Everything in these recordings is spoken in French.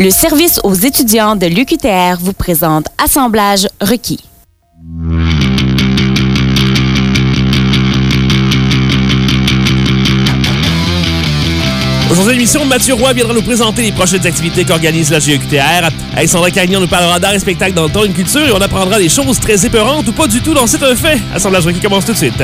Le service aux étudiants de l'UQTR vous présente Assemblage requis. Aujourd'hui, l'émission, Mathieu Roy viendra nous présenter les prochaines activités qu'organise la GEQTR. Alexandra Carignan nous parlera d'art et spectacle dans le temps une culture et on apprendra des choses très épeurantes ou pas du tout dans C'est un fait. Assemblage requis commence tout de suite.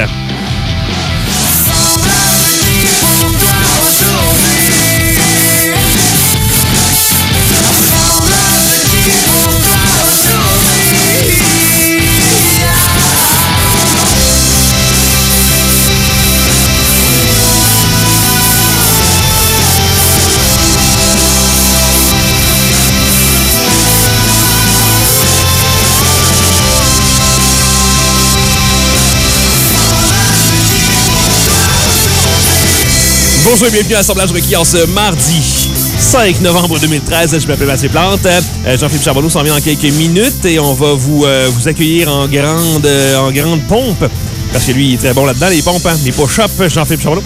Bonjour et bienvenue à l'Assemblage requis en ce mardi 5 novembre 2013. Je m'appelle Mathieu Plante. Euh, Jean-Philippe Charbonneau s'en vient dans quelques minutes et on va vous, euh, vous accueillir en grande, euh, en grande pompe. Parce que lui, il est très bon là-dedans, les pompes, hein, les push-ups, Jean-Philippe Charbonneau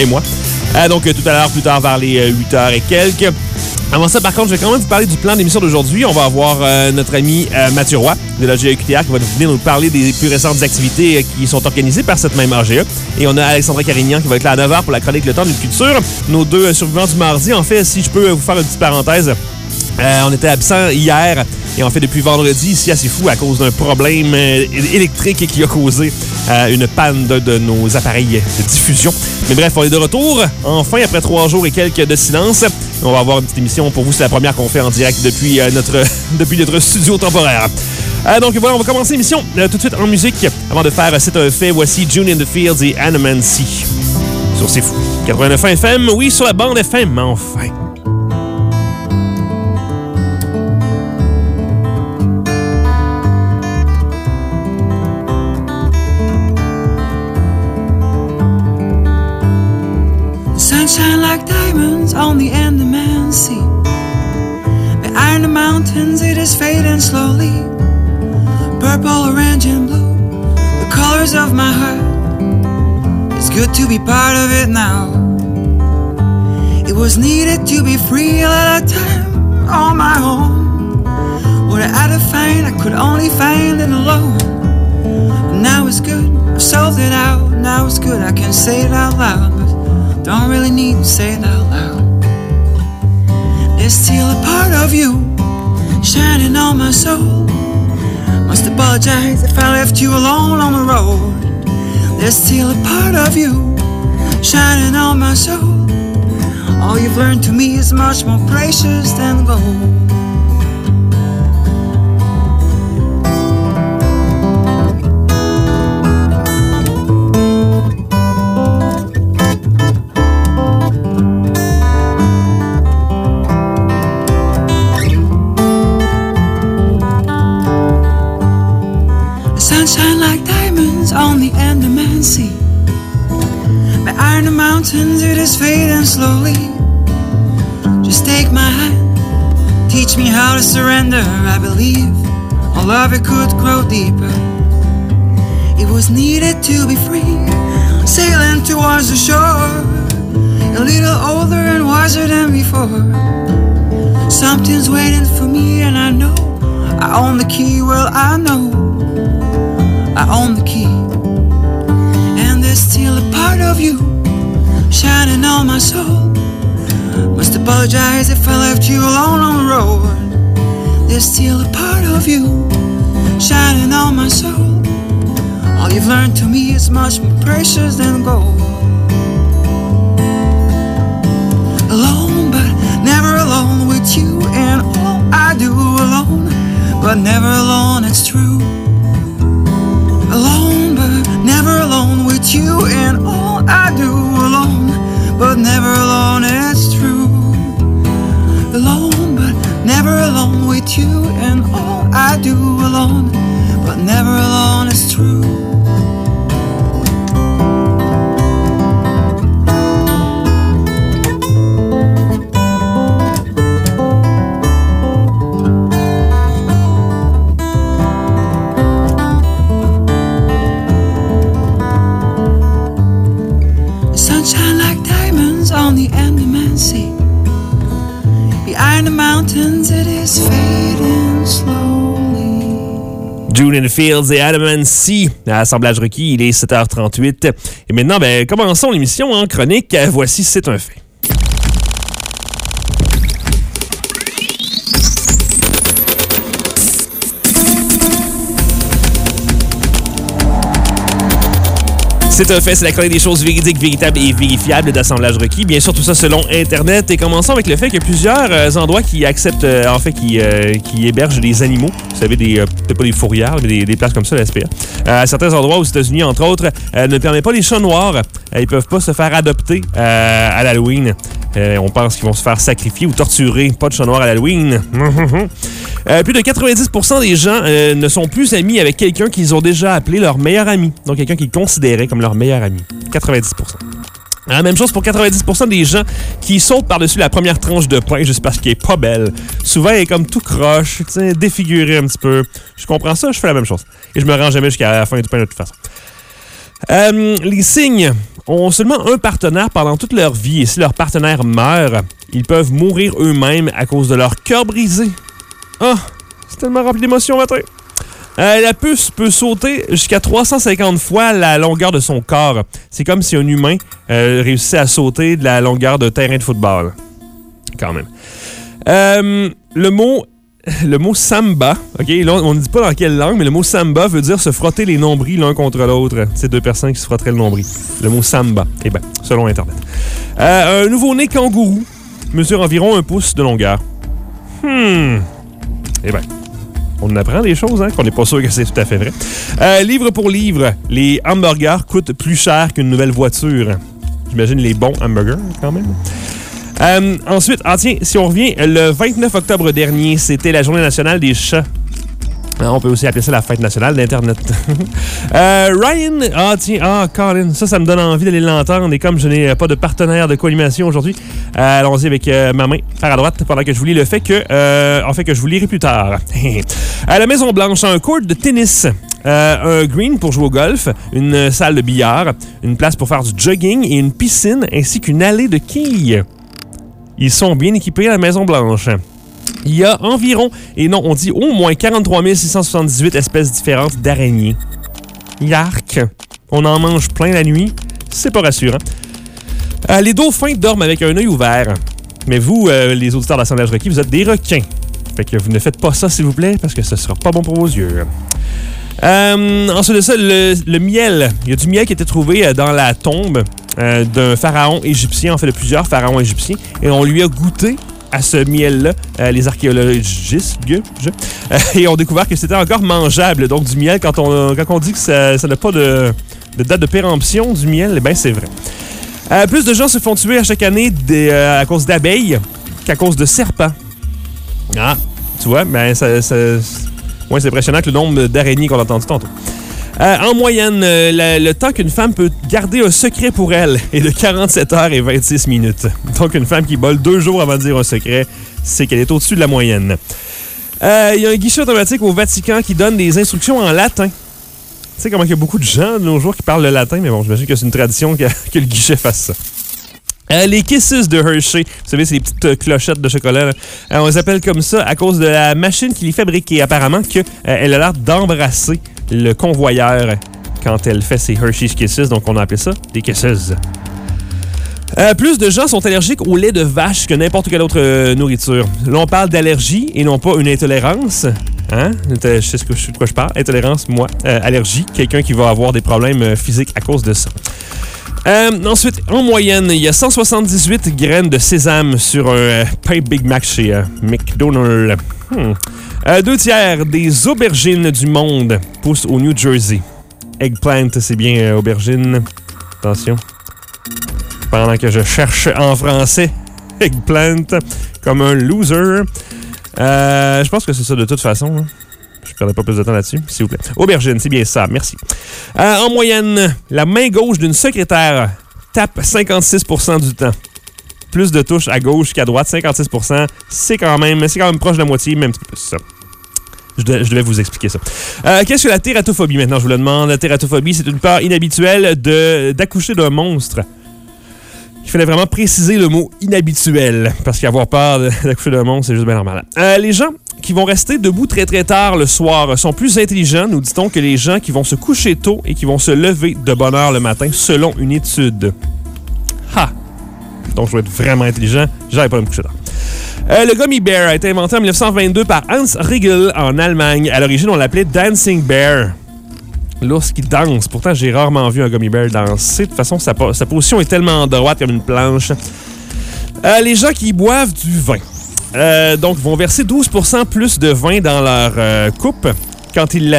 et moi. donc, tout à l'heure, plus tard, vers les 8 h et quelques. Avant ça, par contre, je vais quand même vous parler du plan d'émission d'aujourd'hui. On va avoir notre ami Mathieu Roy de la GEQTR qui va venir nous parler des plus récentes activités qui sont organisées par cette même AGE. Et on a Alexandra Carignan qui va être là à 9h pour la chronique Le Temps d'une culture. Nos deux survivants du mardi. En fait, si je peux vous faire une petite parenthèse, euh, on était absent hier et en fait depuis vendredi ici assez fou à cause d'un problème euh, électrique qui a causé euh, une panne de, de, nos appareils de diffusion. Mais bref, on est de retour enfin après trois jours et quelques de silence. On va avoir une petite émission pour vous. C'est la première qu'on fait en direct depuis notre depuis notre studio temporaire. donc voilà, on va commencer l'émission tout de suite en musique. Avant de faire C'est un fait, voici June in the Fields et Animancy. Sur C'est Fou. 89 FM, oui, sur la bande FM, enfin. Like diamonds on the Andaman Sea. Behind the mountains, it is fading slowly. Purple, orange, and blue, the colors of my heart. It's good to be part of it now. It was needed to be free a time on my own. What I had to find, I could only find it alone. But now it's good, I've solved it out. Now it's good, I can say it out loud. Don't really need to say it out loud. There's still a part of you shining on my soul. Must apologize if I left you alone on the road. There's still a part of you shining on my soul. All you've learned to me is much more precious than gold. Mountains, it is fading slowly. Just take my hand, teach me how to surrender. I believe our love it could grow deeper. It was needed to be free, sailing towards the shore. A little older and wiser than before. Something's waiting for me, and I know I own the key. Well, I know I own the key, and there's still a part of you shining on my soul. Must apologize if I left you alone on the road. There's still a part of you shining on my soul. All you've learned to me is much more precious than gold. Alone, but never alone with you, and all I do alone, but never alone, it's true. Alone, but never alone with you, and all I do alone but never alone, it's true. Alone, but never alone with you, and all I do alone, but never alone, it's true. June Fields et Adam C. À Assemblage requis, il est 7h38. Et maintenant, ben, commençons l'émission en chronique. Voici C'est un fait. C'est un fait, c'est la chronique des choses véridiques, véritables et vérifiables d'assemblage requis. Bien sûr, tout ça selon Internet. Et commençons avec le fait a plusieurs euh, endroits qui acceptent, euh, en fait, qui, euh, qui hébergent des animaux. Vous savez, des, peut-être pas des fourrières, mais des, des places comme ça, la SPA. Euh, à certains endroits aux États-Unis, entre autres, ne permet pas les chats noirs. Euh, ils peuvent pas se faire adopter euh, à l'Halloween. Euh, on pense qu'ils vont se faire sacrifier ou torturer. Pas de chat noir à l'Halloween. Plus de 90% des gens ne sont plus amis avec quelqu'un qu'ils ont déjà appelé leur meilleur ami. Donc quelqu'un qu'ils considéraient comme leur meilleur ami. 90%. La même chose pour 90% des gens qui sautent par-dessus la première tranche de pain juste parce qu'elle est pas belle. Souvent, elle est comme tout croche, défigurée un petit peu. Je comprends ça, je fais la même chose. Et je me rends jamais jusqu'à la fin du pain de toute façon. Euh, les cygnes ont seulement un partenaire pendant toute leur vie et si leur partenaire meurt, ils peuvent mourir eux-mêmes à cause de leur cœur brisé. Ah, c'est tellement rempli d'émotions matin. Euh, la puce peut sauter jusqu'à 350 fois la longueur de son corps. C'est comme si un humain euh, réussissait à sauter de la longueur de terrain de football. Quand même. Le mot le mot samba, ok, on ne dit pas dans quelle langue, mais le mot samba veut dire se frotter les nombrils l'un contre l'autre. C'est deux personnes qui se frotteraient le nombril. Le mot samba, eh ben, selon Internet. Euh, un nouveau-né kangourou mesure environ un pouce de longueur. Hmm. Eh ben, on apprend des choses, hein, qu'on n'est pas sûr que c'est tout à fait vrai. Euh, livre pour livre, les hamburgers coûtent plus cher qu'une nouvelle voiture. J'imagine les bons hamburgers, quand même. Euh, ensuite, ah tiens, si on revient, le 29 octobre dernier, c'était la journée nationale des chats. Ah, On peut aussi appeler ça la fête nationale d'Internet. Euh, Ryan, ah tiens, ah Colin, ça, ça me donne envie d'aller l'entendre. Et comme je n'ai pas de partenaire de co-animation aujourd'hui, euh, allons-y avec euh, ma main par à droite pendant que je vous lis le fait que, euh, en fait, que je vous lirai plus tard. à la Maison Blanche, un court de tennis. Euh, un green pour jouer au golf, une salle de billard, une place pour faire du jogging et une piscine ainsi qu'une allée de quilles. Ils sont bien équipés à la Maison Blanche. Il y a environ, et non, on dit au moins 43 678 espèces différentes d'araignées. Yark! On en mange plein la nuit. C'est pas rassurant. Euh, les dauphins dorment avec un œil ouvert. Mais vous, euh, les auditeurs d'assemblage requis, vous êtes des requins. Fait que vous ne faites pas ça, s'il vous plaît, parce que ce sera pas bon pour vos yeux. Euh, ensuite de ça, le, miel. Il y a du miel qui a été trouvé euh, dans la tombe euh, d'un pharaon égyptien, en fait de plusieurs pharaons égyptiens, et on lui a goûté à ce miel-là, euh, les archéologistes, et ont découvert que c'était encore mangeable. Donc du miel, quand on, quand on dit que ça n'a pas de, date de péremption du miel, eh c'est vrai. Plus de gens se font tuer à chaque année à cause d'abeilles qu'à cause de serpents. Ah, tu vois, ben ça- c'est impressionnant que le nombre d'araignées qu'on a entendu tantôt. Euh, en moyenne, euh, le temps qu'une femme peut garder un secret pour elle est de 47 heures et 26 minutes. Donc, une femme qui vole deux jours avant de dire un secret, c'est qu'elle est au-dessus de la moyenne. Euh, Il y a un guichet automatique au Vatican qui donne des instructions en latin. Tu sais comment il y a beaucoup de gens de nos jours qui parlent le latin, mais bon, j'imagine que c'est une tradition que le guichet fasse ça. Euh, les Kisses de Hershey, vous savez, c'est les petites euh, clochettes de chocolat. Euh, on les appelle comme ça à cause de la machine qui les fabrique et apparemment que, euh, elle a l'air d'embrasser le convoyeur quand elle fait ses Hershey's Kisses. Donc, on a appelé ça des Kisses. Plus de gens sont allergiques au lait de vache que n'importe quelle autre nourriture. Là, on parle d'allergie et non pas une intolérance. Hein? Je sais de quoi je parle. Intolérance, moi. Allergie, quelqu'un qui va avoir des problèmes physiques à cause de ça. Euh, ensuite, en moyenne, il y a 178 graines de sésame sur un euh, pain Big Mac chez euh, McDonald's. Hmm. Euh, deux tiers des aubergines du monde poussent au New Jersey. Eggplant, c'est bien euh, aubergine. Attention. Pendant que je cherche en français eggplant comme un loser. Je pense que c'est ça de toute façon. hein. Je ne perdrai pas plus de temps là-dessus, s'il vous plaît. Aubergine, c'est bien ça, merci. Euh, en moyenne, la main gauche d'une secrétaire tape 56% du temps. Plus de touches à gauche qu'à droite, 56 c'est quand même, quand même proche de la moitié, même un petit peu plus ça. Je devais, vous expliquer ça. Euh, Qu'est-ce que la tératophobie maintenant, je vous le demande? La tératophobie, c'est une peur inhabituelle d'accoucher d'un monstre Il fallait vraiment préciser le mot inhabituel, parce qu'avoir peur d'accoucher d'un monstre, c'est juste bien normal. Euh, les gens qui vont rester debout très très tard le soir sont plus intelligents, nous dit-on, que les gens qui vont se coucher tôt et qui vont se lever de bonne heure le matin, selon une étude. Ha! Donc, je dois être vraiment intelligent, j'arrive pas à me coucher tard. Euh, le Gummy Bear a été inventé en 1922 par Hans Riegel en Allemagne. À l'origine, on l'appelait Dancing Bear. L'ours qui danse. Pourtant, j'ai rarement vu un Gummy Bear danser. De toute façon, sa, sa position est tellement droite comme une planche. Euh, les gens qui boivent du vin. Euh, donc, vont verser 12% plus de vin dans leur euh, coupe quand, il,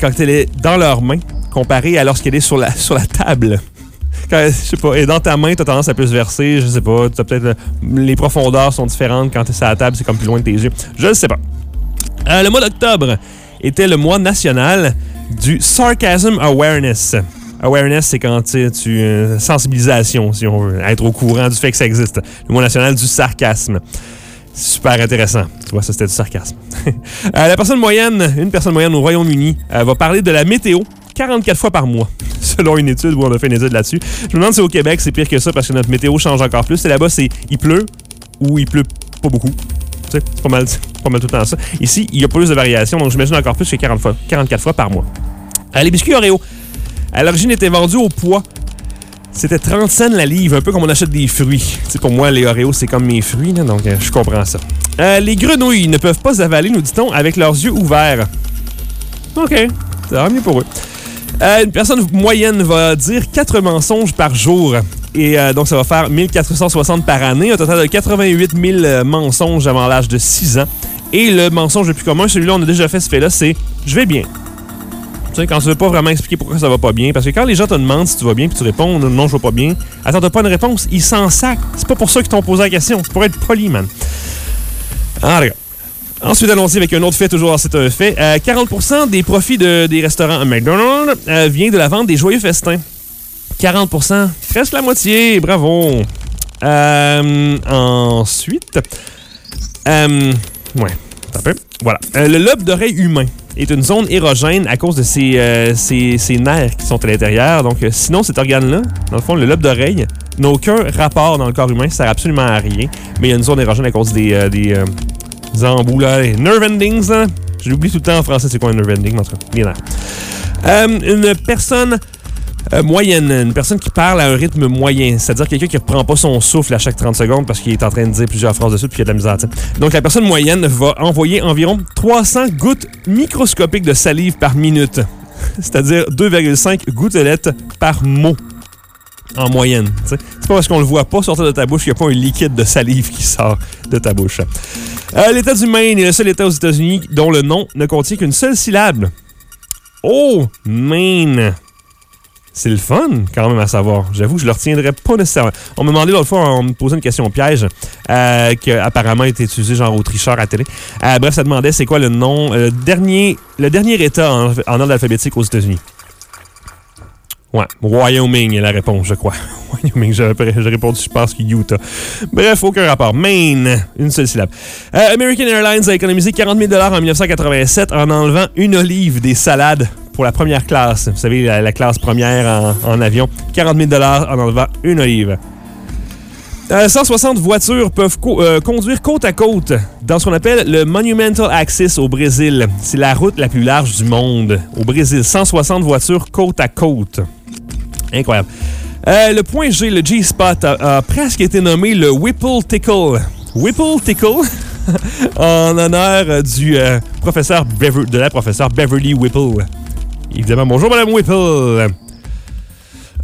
quand elle est dans leurs mains, comparé à lorsqu'elle est sur la, sur la table. Quand, je sais pas, et dans ta main, tu as tendance à plus verser, je sais pas, as peut-être les profondeurs sont différentes quand tu es à la table, c'est comme plus loin de tes yeux. Je ne sais pas. le mois d'octobre était le mois national du Sarcasm Awareness. Awareness, c'est quand tu. Euh, sensibilisation, si on veut, être au courant du fait que ça existe. Le mois national du sarcasme. Super intéressant. Tu vois, ça c'était du sarcasme. Euh, la personne moyenne, une personne moyenne au Royaume-Uni, euh, va parler de la météo 44 fois par mois, selon une étude où on a fait une étude là-dessus. Je me demande si au Québec c'est pire que ça parce que notre météo change encore plus. Et là-bas, c'est il pleut ou il pleut pas beaucoup. C'est pas mal, pas mal tout le temps ça. Ici, il y a plus de variations, donc j'imagine encore plus que 40 fois, 44 fois par mois. Euh, les biscuits Oreo, à l'origine, étaient vendus au poids. C'était 30 cents la livre, un peu comme on achète des fruits. sais, pour moi, les Oreos, c'est comme mes fruits, donc euh, je comprends ça. Euh, les grenouilles ne peuvent pas avaler, nous dit-on, avec leurs yeux ouverts. OK, ça va mieux pour eux. une personne moyenne va dire 4 mensonges par jour. Et euh, donc, ça va faire 1460 par année, un total de 88 000 euh, mensonges avant l'âge de 6 ans. Et le mensonge le plus commun, celui-là, on a déjà fait ce fait-là, c'est « je vais bien ». Tu sais, quand tu veux pas vraiment expliquer pourquoi ça va pas bien, parce que quand les gens te demandent si tu vas bien, puis tu réponds « non, je vais pas bien », attends, pas une réponse, ils s'en sacent. C'est pas pour ça qu'ils t'ont posé la question, c'est pour être poli, man. Ah, regarde. Ensuite, allons avec un autre fait, toujours c'est un fait. 40% euh, des profits des restaurants McDonald's vient de la vente des joyeux festins. 40% presque la moitié, bravo. Euh, ensuite, euh, ouais, un. Voilà. Euh, le lobe d'oreille humain est une zone érogène à cause de ses, nerfs qui sont à l'intérieur. Donc, sinon, cet organe-là, dans le fond, le lobe d'oreille, n'a aucun rapport dans le corps humain, ça sert absolument à rien. Mais il y a une zone érogène à cause des, des, embouts, là, les nerve endings. Je l'oublie tout le temps en français, c'est quoi un nerve ending, en tout cas, bien Une personne euh, moyenne, une personne qui parle à un rythme moyen, c'est-à-dire quelqu'un qui ne reprend pas son souffle à chaque 30 secondes parce qu'il est en train de dire plusieurs phrases dessus puis il y a de la misère. Donc la personne moyenne va envoyer environ 300 gouttes microscopiques de salive par minute, c'est-à-dire 2,5 gouttelettes par mot en moyenne. C'est pas parce qu'on le voit pas sortir de ta bouche qu'il n'y a pas un liquide de salive qui sort de ta bouche. Euh, L'État du Maine est le seul État aux États-Unis dont le nom ne contient qu'une seule syllabe. Oh, Maine! C'est le fun, quand même, à savoir. J'avoue, je le retiendrai pas nécessairement. On m'a demandé l'autre fois, on me posait une question piège euh, qui apparemment été utilisée genre au tricheur à télé. Euh, bref, ça demandait c'est quoi le nom, euh, dernier, le dernier État en, ordre alphabétique aux États-Unis? Ouais, Wyoming est la réponse, je crois. Wyoming, j'ai répondu, je pense que Utah. Bref, aucun rapport. Maine, une seule syllabe. Euh, American Airlines a économisé 40 000 en 1987 en enlevant une olive des salades pour la première classe. Vous savez, la, classe première en, avion. 40 000 en enlevant une olive. 160 euh, voitures peuvent euh, conduire côte à côte dans ce qu'on appelle le Monumental Axis au Brésil. C'est la route la plus large du monde au Brésil. 160 voitures côte à côte. Incroyable. Euh, le point G, le G-Spot, a, presque été nommé le Whipple Tickle. Whipple Tickle en honneur du professeur de la professeure Beverly Whipple. Évidemment, bonjour Madame Whipple.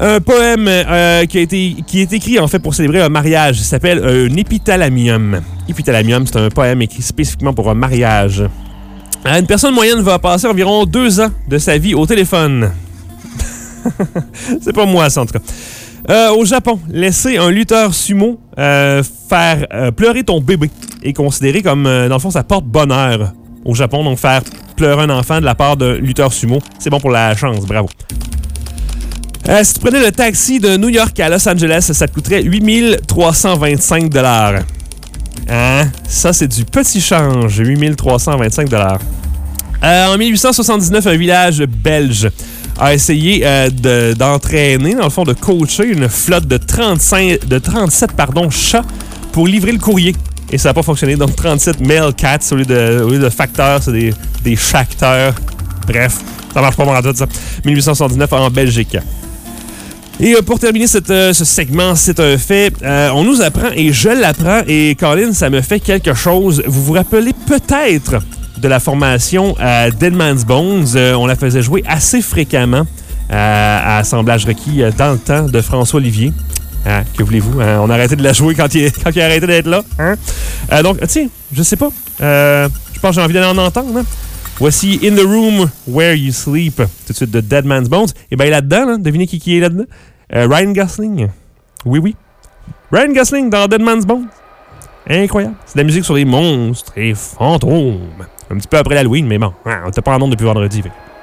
Un poème euh, qui, a été, qui est écrit en fait pour célébrer un mariage. S'appelle un épithalamium. Épithalamium, c'est un poème écrit spécifiquement pour un mariage. Euh, une personne moyenne va passer environ deux ans de sa vie au téléphone. c'est pas moi, ça, en tout cas. Euh, au Japon, laisser un lutteur sumo faire pleurer ton bébé est considéré comme, dans le fond, ça porte bonheur au Japon. Donc, faire pleurer un enfant de la part d'un lutteur sumo, c'est bon pour la chance. Bravo. Euh, si tu prenais le taxi de New York à Los Angeles, ça te coûterait 8325 Hein? Ça, c'est du petit change. 8325 euh, En 1879, un village belge a essayé euh, d'entraîner, dans le fond, de coacher une flotte de, 35, de 37 pardon, chats pour livrer le courrier. Et ça n'a pas fonctionné. Donc, 37 male cats au lieu de, facteurs, c'est des, des facteurs. Bref, ça marche pas mal tout ça. 1879 en Belgique. Et euh, pour terminer euh, ce segment, c'est un fait, euh, on nous apprend et je l'apprends et Colin, ça me fait quelque chose. Vous vous rappelez peut-être de la formation Deadman's Bones. on la faisait jouer assez fréquemment à Assemblage requis dans le temps de François Olivier. Hein, que voulez-vous? Hein? On a arrêté de la jouer quand il, a arrêté d'être là. Hein? donc, tiens, je sais pas. je pense que j'ai envie d'aller en entendre. Voici In the Room Where You Sleep, tout de suite de Dead Man's Bones. Et bien là-dedans, devinez qui, qui est là-dedans? Euh, Ryan Gosling. Oui, oui. Ryan Gosling dans Dead Man's Bones. Incroyable. C'est de la musique sur les monstres et fantômes. Un petit peu après l'Halloween, mais bon, hein, on n'était pas en nombre depuis vendredi. sitting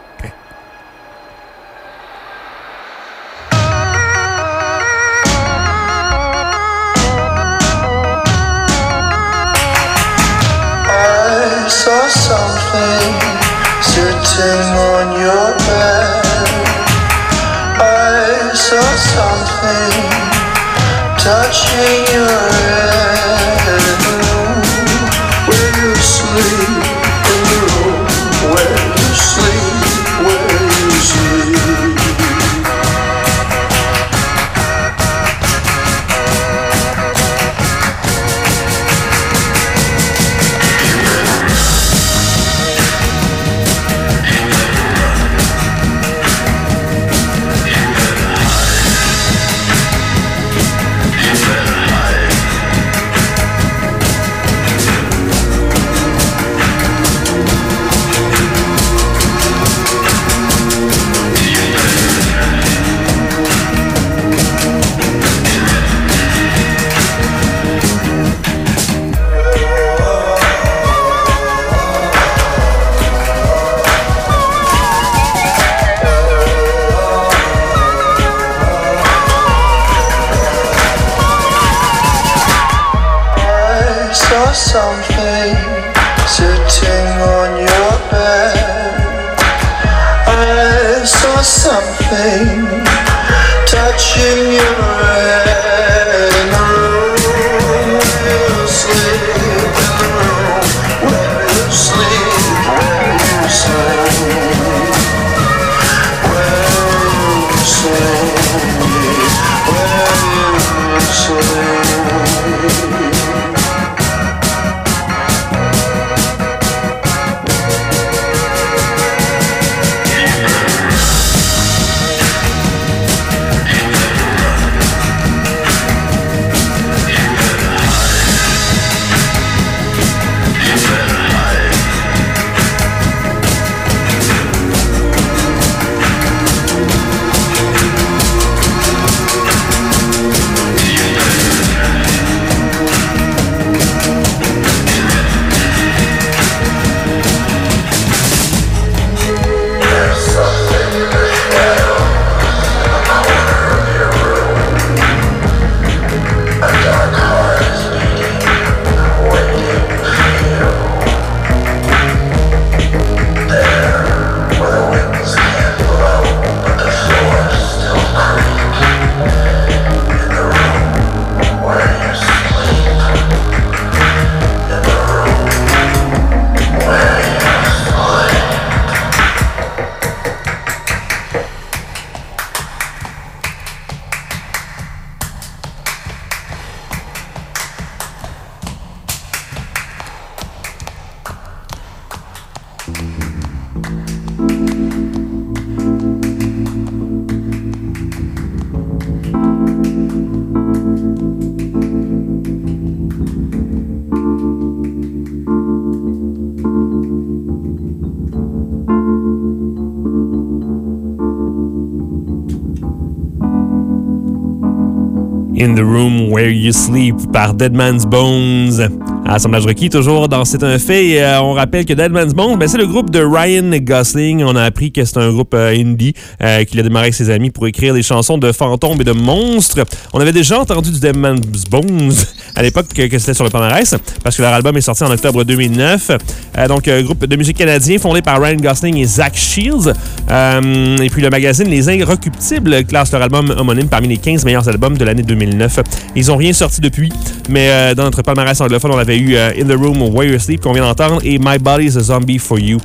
In the Room Where You Sleep par Dead Man's Bones. Assemblage requis, toujours dans C'est un fait. Et, euh, on rappelle que Dead Man's Bones, ben, c'est le groupe de Ryan Gosling. On a appris que c'est un groupe euh, indie euh, qu'il a démarré avec ses amis pour écrire des chansons de fantômes et de monstres. On avait déjà entendu du Dead Man's Bones à l'époque que, c'était sur le palmarès parce que leur album est sorti en octobre 2009. Euh, donc, groupe de musique canadien fondé par Ryan Gosling et Zach Shields. Euh, et puis le magazine Les Inrecuptibles classe leur album homonyme parmi les 15 meilleurs albums de l'année 2009. Ils ont rien sorti depuis, mais euh, dans notre palmarès anglophone, on avait eu euh, In the Room Where You Sleep qu'on vient d'entendre et My Body's a Zombie for You.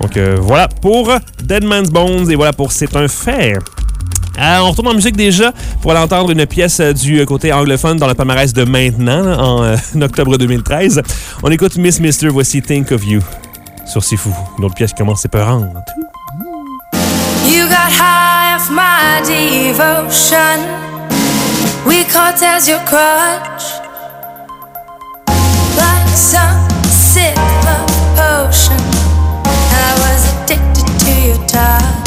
Donc voilà pour Dead Man's Bones et voilà pour C'est un fait. Euh, on retourne en musique déjà pour aller entendre une pièce du côté anglophone dans le palmarès de maintenant, en, octobre 2013. On écoute Miss Mister, voici Think of You sur Fou. Une autre pièce qui commence séparante. You got high off my devotion. We caught as your crutch. Like some sick love potion. I was addicted to your touch.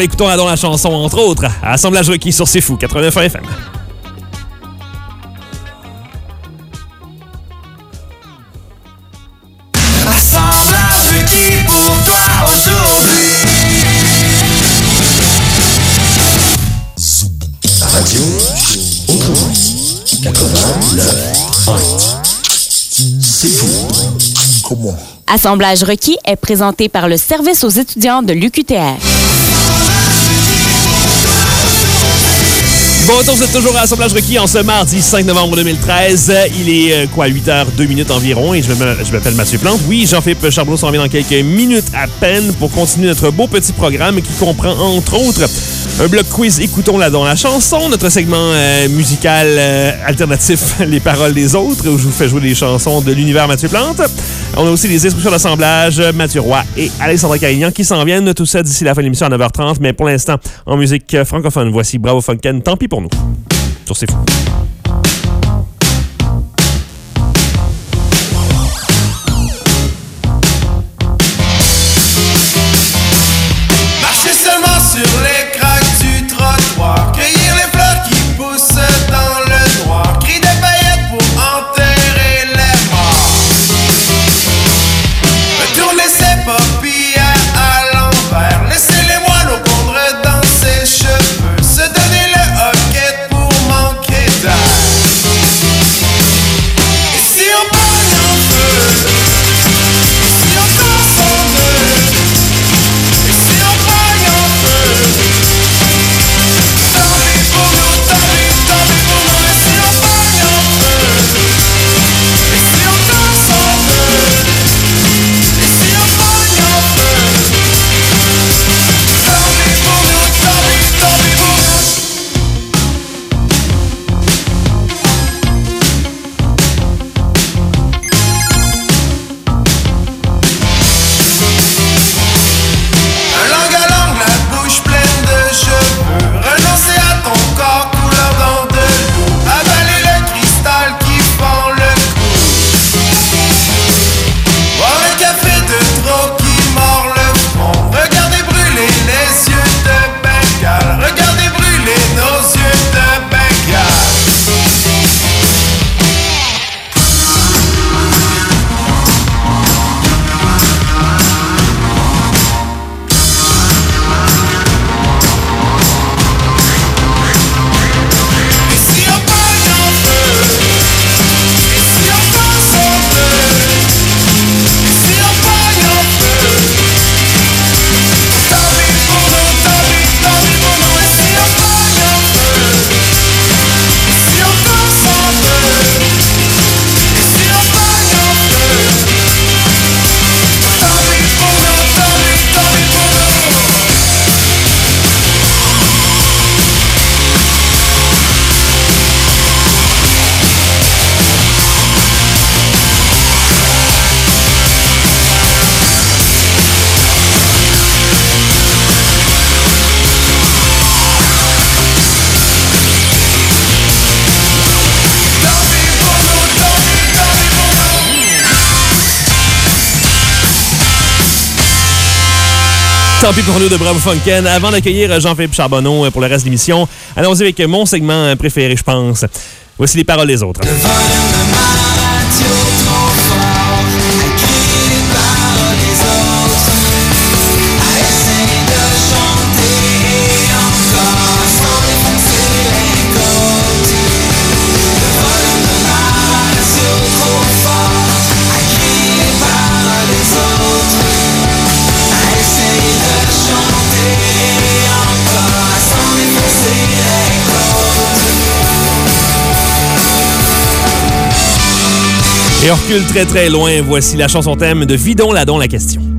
Au retour, écoutons la, chanson, entre autres, Assemblage requis sur C'est Fou, 89 FM. Assemblage requis pour toi aujourd'hui? Radio Autour 89 C'est fou. Comment Assemblage requis est présenté par le service aux étudiants de l'UQTR. Bon retour, vous êtes toujours à Assemblage requis en ce mardi 5 novembre 2013. Il est euh, quoi, 8 h 2 minutes environ et je m'appelle Mathieu Plante. Oui, Jean-Philippe Charbonneau s'en vient dans quelques minutes à peine pour continuer notre beau petit programme qui comprend entre autres un bloc quiz Écoutons-la dans la chanson, notre segment euh, musical euh, alternatif Les paroles des autres où je vous fais jouer des chansons de l'univers Mathieu Plante. On a aussi les instructions d'assemblage Mathieu Roy et Alexandra Carignan qui s'en viennent. Tout ça d'ici la fin de l'émission à 9h30. Mais pour l'instant, en musique euh, francophone, voici Bravo Funken, tant pis pour nous. Sur. Tant pis pour nous de Bravo Funken. Avant d'accueillir Jean-Philippe Charbonneau euh, pour le reste de l'émission, allons-y avec mon segment préféré, je pense. Voici les paroles des autres. Et on recule très très loin. Voici la chanson thème de Vidon Ladon la question.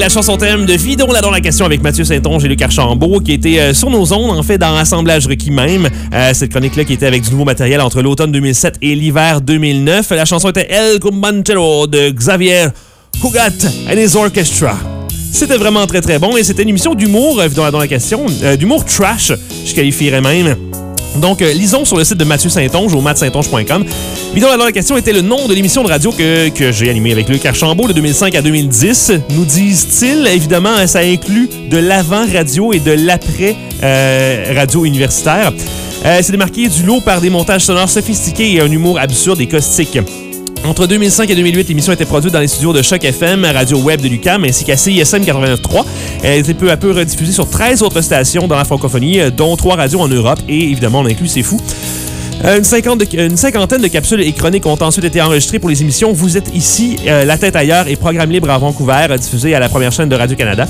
La chanson thème de Vidon là dans la question avec Mathieu Saint-Onge et Luc Archambault qui était euh, sur nos ondes, en fait, dans Assemblage requis même. Euh, cette chronique-là qui était avec du nouveau matériel entre l'automne 2007 et l'hiver 2009. La chanson était El Comanchero de Xavier Hugat and his Orchestra. C'était vraiment très très bon et c'était une émission d'humour, euh, Vidon là dans la question, euh, d'humour trash, je qualifierais même. Donc, euh, lisons sur le site de Mathieu Saint-Onge au mathsaintonge.com. Vidéo alors la question était le nom de l'émission de radio que, que j'ai animée avec Luc Archambault de 2005 à 2010. Nous disent-ils, évidemment, euh, ça inclut de l'avant-radio et de l'après-radio universitaire. Euh, C'est démarqué du lot par des montages sonores sophistiqués et un humour absurde et caustique. Entre 2005 et 2008, l'émission était produite dans les studios de Choc FM, Radio Web de l'UQAM, ainsi qu'à CISM 89.3. Elle a été peu à peu rediffusée sur 13 autres stations dans la francophonie, euh, dont 3 radios en Europe, et évidemment, on inclut C'est Fou. Euh, Une, cinquantaine de capsules et chroniques ont ensuite été enregistrées pour les émissions Vous êtes ici, euh, La tête ailleurs et Programme libre à Vancouver, euh, diffusé à la première chaîne de Radio-Canada.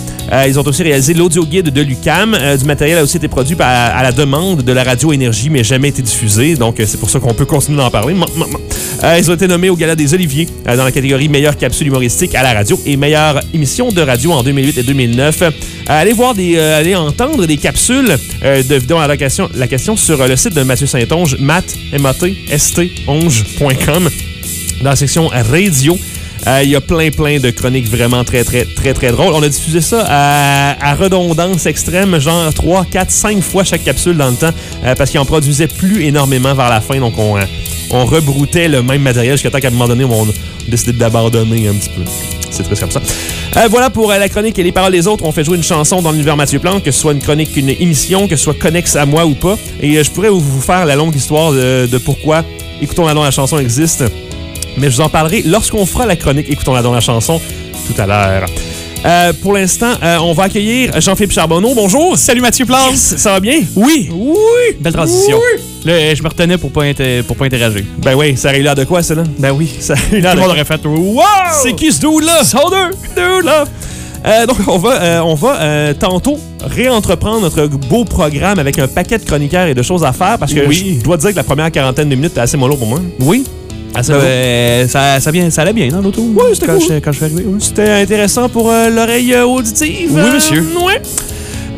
Ils ont aussi réalisé l'audio guide de l'UCAM. Du matériel a aussi été produit à la demande de la radio Énergie, mais jamais été diffusé. Donc, c'est pour ça qu'on peut continuer d'en parler. Ils ont été nommés au Gala des Oliviers dans la catégorie meilleure capsule humoristique à la radio et meilleure émission de radio en 2008 et 2009. Euh, allez voir des, allez entendre des capsules de vidéos à la question, la question sur le site de Mathieu Saint-Onge, m a t s t onge.com, dans la section radio. Euh, Il y a plein, plein de chroniques vraiment très, très, très, très drôles. On a diffusé ça à, redondance extrême, genre 3, 4, 5 fois chaque capsule dans le temps, euh, parce qu'ils en produisaient plus énormément vers la fin. Donc, on, euh, on rebroutait le même matériel jusqu'à temps qu'à un moment donné, on décidé d'abandonner un petit peu. C'est triste comme ça. Euh, voilà pour euh, la chronique et les paroles des autres. On fait jouer une chanson dans l'univers Mathieu Plante, que ce soit une chronique, une émission, que ce soit connexe à moi ou pas. Et euh, je pourrais vous faire la longue histoire de, de pourquoi Écoutons la dont la chanson existe. Mais je vous en parlerai lorsqu'on fera la chronique Écoutons la dont la chanson tout à l'heure. Euh, pour l'instant, euh, on va accueillir Jean-Philippe Charbonneau. Bonjour. Salut Mathieu Plante. Yes, ça va bien? Oui. Oui. Belle transition. Oui. Là, je me retenais pour pas, pour pas interagir. Ben oui, ça aurait eu l'air de quoi, ça, là? Ben oui. Ça aurait eu Tout l'air le de monde aurait fait Wow! C'est qui ce dude-là? Dude-là! Euh, donc, on va, euh, on va euh, tantôt réentreprendre notre beau programme avec un paquet de chroniqueurs et de choses à faire parce que Oui. je dois dire que la première quarantaine de minutes était assez mollo pour moi. Oui. Assez Euh, ça, ça, vient, ça allait bien dans l'auto? Oui, c'était quand, cool. je, quand je suis arrivé. oui. C'était intéressant pour l'oreille auditive. Oui, monsieur. ouais.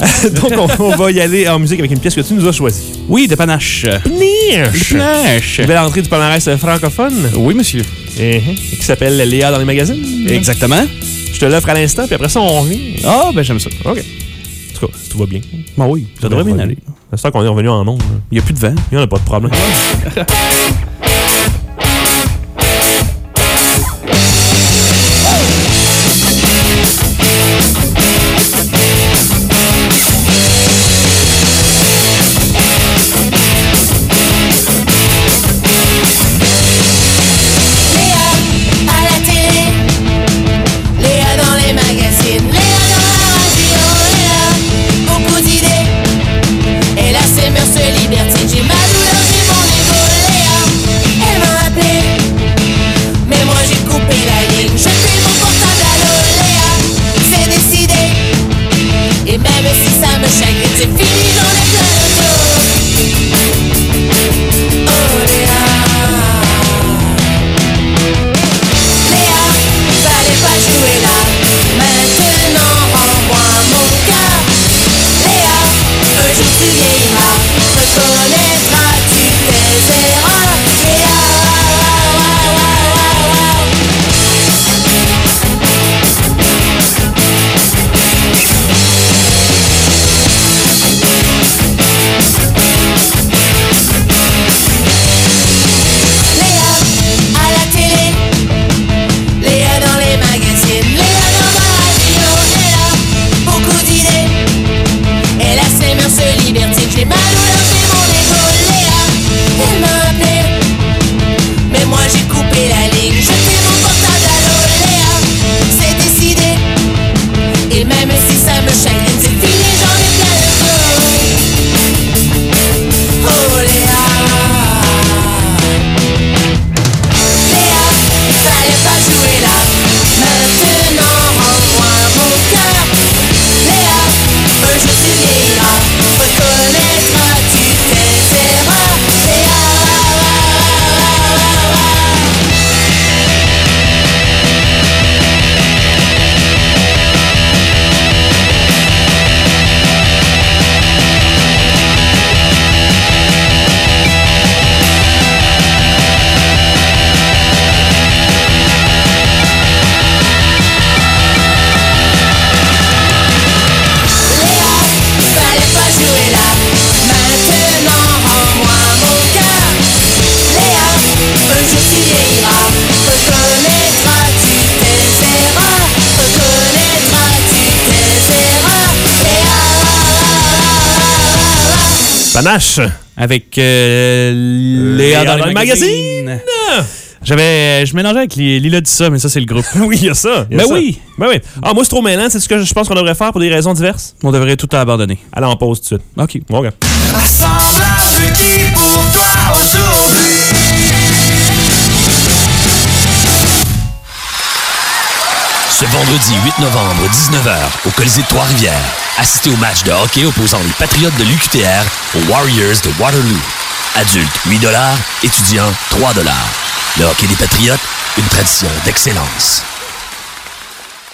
donc, on, on va y aller en musique avec une pièce que tu nous as choisie. Oui, de panache. Niche! Panache. Nouvelle entrée du palmarès francophone Oui, monsieur. eh, qui s'appelle Léa dans les magazines. Exactement. Je te l'offre à l'instant, puis après ça, on revient. Ah, ben j'aime ça. OK. En tout cas, si tout va bien. Ben oui, ça devrait bien aller. C'est ça qu'on est revenu en nombre. Il n'y a plus de vent. Il n'y en a pas de problème. Panache. Avec euh, Léa dans, le magazine. magazine. J'avais, je mélangeais avec Li- Lila dit ça, mais ça, c'est le groupe. Oui, il y a ça. y a Ben ça. oui. Ben oui. Ah, moi, c'est trop mêlant. C'est ce que je pense qu'on devrait faire pour des raisons diverses. On devrait tout abandonner. Allez, on pause tout de suite. OK. Bon, gars. Assemblage qui pour toi aujourd'hui Ce vendredi 8 novembre, 19h, au Colisée de Trois-Rivières, assistez au match de hockey opposant les Patriotes de l'UQTR aux Warriors de Waterloo. Adultes, 8 étudiants, 3 Le hockey des Patriotes, une tradition d'excellence.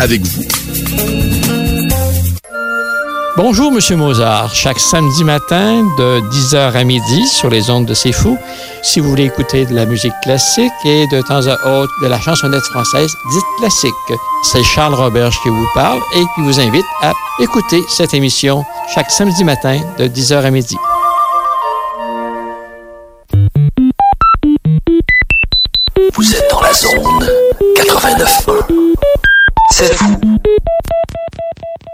avec vous. Bonjour, Monsieur Mozart. Chaque samedi matin de 10h à midi sur les ondes de C'est Fou, si vous voulez écouter de la musique classique et de temps à autre de la chansonnette française dite classique. C'est Charles Roberge qui vous parle et qui vous invite à écouter cette émission chaque samedi matin de 10h à midi. Vous êtes dans la zone 89.1.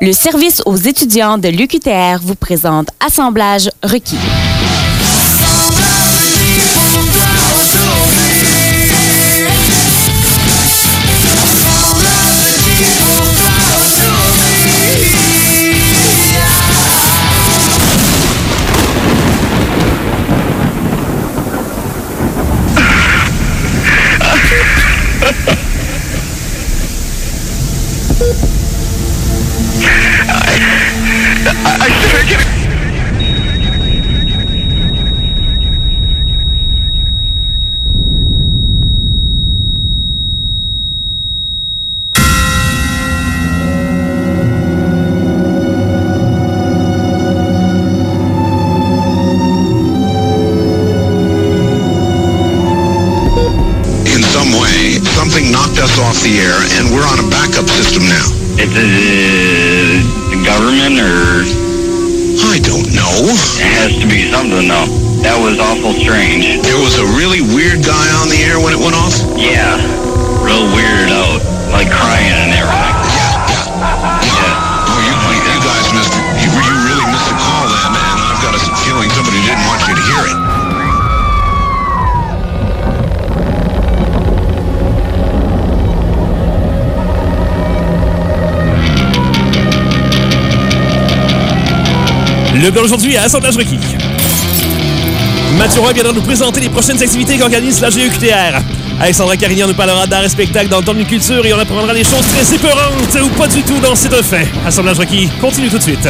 Le service aux étudiants de l'UQTR vous présente Assemblage requis. Awful strange. There was a really weird guy on the air when it went off. Yeah, real weird out, like crying and everything. Oh, you, you, you guys missed. You, you really missed the call then, and I've got a feeling somebody didn't want you to hear it. Le plan aujourd'hui à Assemblage requis. Mathieu Roy viendra nous présenter les prochaines activités qu'organise la GEQTR. Alexandra Carignan nous parlera d'art et spectacle dans le temps de culture et on apprendra des choses très épeurantes ou pas du tout dans C'est un fait. Assemblage requis continue tout de suite.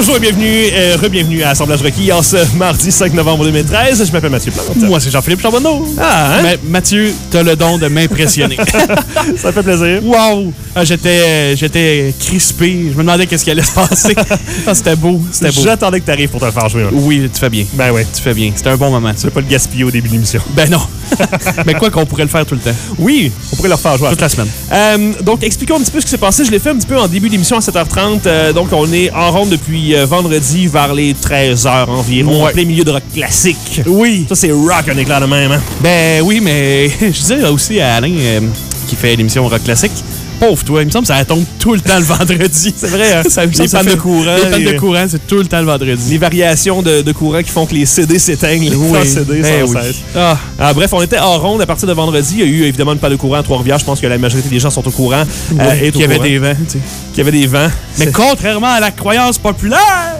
Bonjour et bienvenue, euh, re-bienvenue à Assemblage requis en ce mardi 5 novembre 2013. Je m'appelle Mathieu Plante. Moi, c'est Jean-Philippe Charbonneau. Ah, hein? Mais Mathieu, t'as le don de m'impressionner. Ça fait plaisir. Wow! Ah, j'étais, j'étais crispé. Je me demandais qu'est-ce qui allait se passer. Ah, c'était beau. C'était beau. J'attendais que tu arrives pour te le faire jouer. là. Oui, tu fais bien. Ben ouais. Tu fais bien. C'était un bon moment. Tu veux pas le gaspiller au début de l'émission. Ben non. Mais quoi qu'on pourrait le faire tout le temps. Oui, on pourrait leur faire jouer. Toute la semaine. Euh, donc, expliquons un petit peu ce qui s'est passé. Je l'ai fait un petit peu en début d'émission à 7h30. Euh, donc, on est en ronde depuis euh, vendredi vers les 13h environ, Ouais. en plein milieu de rock classique. Oui. Ça, c'est rock un éclair de même. Hein? Ben oui, mais je disais aussi à Alain, euh, qui fait l'émission Rock Classique, pauvre toi, il me semble que ça tombe tout le temps le vendredi. C'est vrai, hein? Ça Les pannes de courant, Les pannes de courant, c'est tout le temps le vendredi. Les variations de, de courant qui font que les CD s'éteignent, les Oui. CD Ben sans oui. cesse. Ah. Ah, bref, on était en ronde à partir de vendredi. Il y a eu évidemment une panne de courant à Trois-Rivières. Je pense que la majorité des gens sont au courant. euh, au qu'il y avait des vents, tu sais. Qu'il y avait des vents. Mais contrairement à la croyance populaire,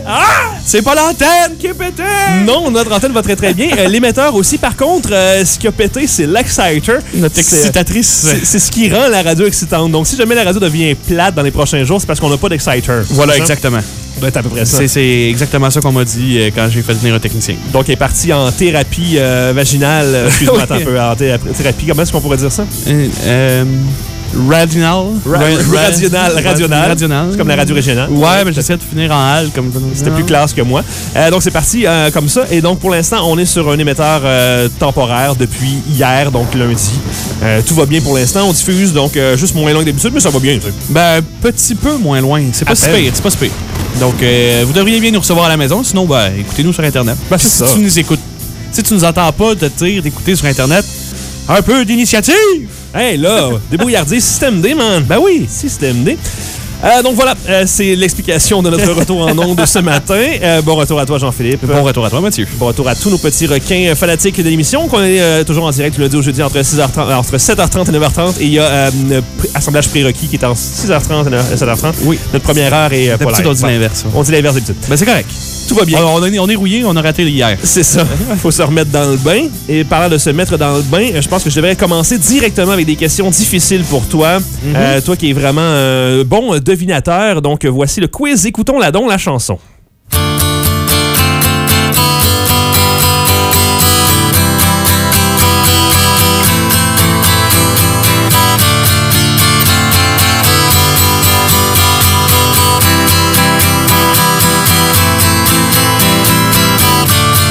C'est pas l'antenne qui est pétée! Non, notre antenne va très très bien. Euh, L'émetteur aussi, par contre, euh, ce qui a pété, c'est l'exciter. Notre excitatrice. C'est ce qui rend la radio excitante. Donc, si jamais la radio devient plate dans les prochains jours, c'est parce qu'on n'a pas d'exciter. Voilà, exactement. À peu près ça. C'est exactement ça qu'on m'a dit euh, quand j'ai fait venir un technicien. Donc, il est parti en thérapie vaginale. Excuse-moi, Oui. un peu. En thé- thérapie, comment est-ce qu'on pourrait dire ça? Euh, euh, Radinal. Ra- radional, radional. Radional. C'est comme la radio régionale. Ouais, mais j'essaie de finir en hal comme C'était plus classe que moi. Euh, donc, c'est parti euh, comme ça. Et donc, pour l'instant, on est sur un émetteur euh, temporaire depuis hier, donc lundi. Tout va bien pour l'instant. On diffuse donc juste moins loin que d'habitude, mais ça va bien. tu sais. Ben, petit peu moins loin. C'est pas si pire, c'est pas si pire. Donc, euh, vous devriez bien nous recevoir à la maison. Sinon, ben, écoutez-nous sur Internet. Ben, si ça. tu nous écoutes, si tu nous entends pas te dire d'écouter sur Internet, un peu d'initiative! Hey, là, débrouillardise, système D, man. Ben oui, système D. Euh, donc voilà, euh, c'est l'explication de notre retour en ondes de ce matin. Euh, bon retour à toi, Jean-Philippe. Bon retour à toi, Mathieu. Bon retour à tous nos petits requins fanatiques de l'émission, qu'on est toujours en direct du lundi au jeudi entre, 6h30, euh, entre 7h30 et 9h30. Et il y a assemblage prérequis qui est en 6h30 et 9 7h30. Oui. Notre première heure est D'habitude, on dit l'inverse. On dit l'inverse d'habitude. Ben, c'est correct. Tout va bien. On, on est, on est rouillé, on a raté hier. C'est ça. faut se remettre dans le bain. Et parlant de se mettre dans le bain, je pense que je devrais commencer directement avec des questions difficiles pour toi. Euh, toi qui es vraiment bon Donc, voici le quiz. Écoutons la don, la chanson.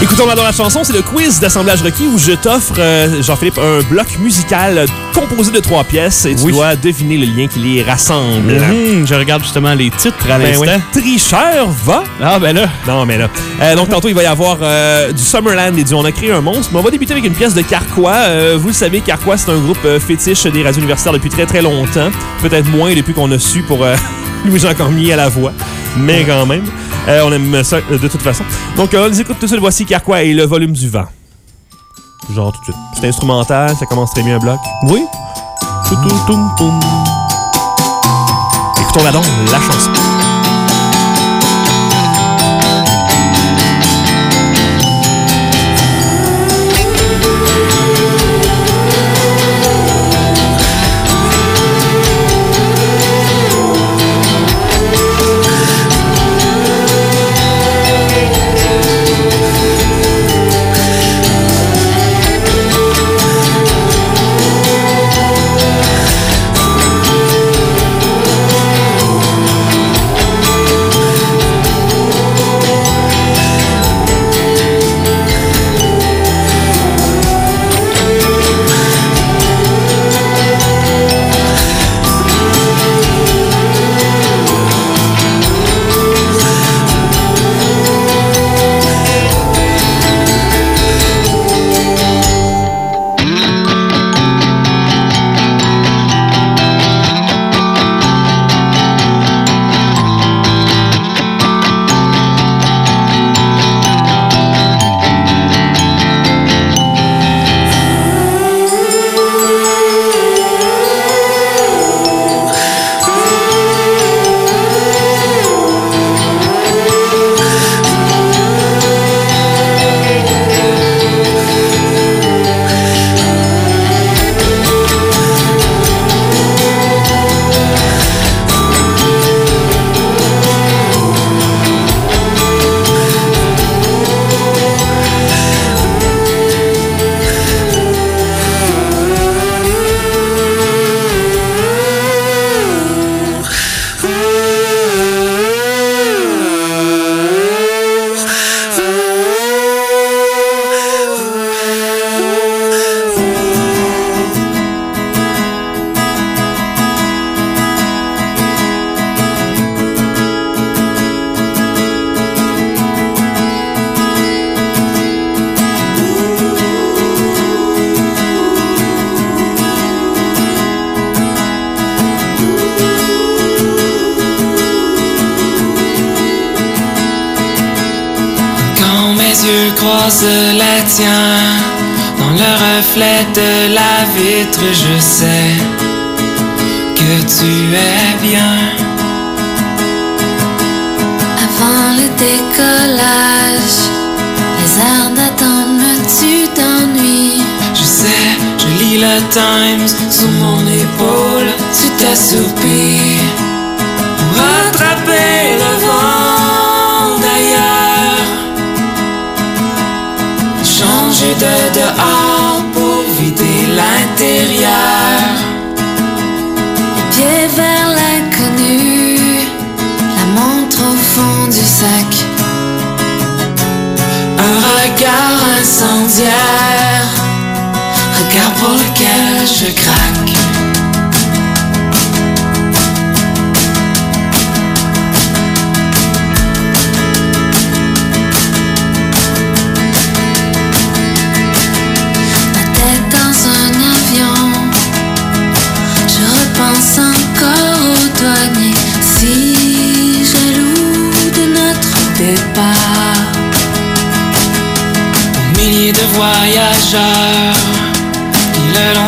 Écoutons dans la chanson, c'est le quiz d'assemblage requis où je t'offre, euh, Jean-Philippe, un bloc musical composé de trois pièces et tu Oui. dois deviner le lien qui les rassemble. Mhm, je regarde justement les titres à Ben l'instant. Tricheur va? Ah, ben là. Non, mais là. Euh, donc, tantôt, il va y avoir euh, du Summerland et du On a créé un monstre. Mais on va débuter avec une pièce de Carquois. Vous le savez, Carquois, c'est un groupe fétiche des radios universitaires depuis très, très longtemps. Peut-être moins depuis qu'on a su pour Louis-Jean Cormier à la voix. Mais quand même, euh, on aime ça euh, de toute façon. Donc, euh, on les écoute tout de suite. Voici Carquois et le volume du vent. Genre tout de suite. C'est instrumental, ça commence très bien un bloc. Oui. Écoutons la donc, la chanson.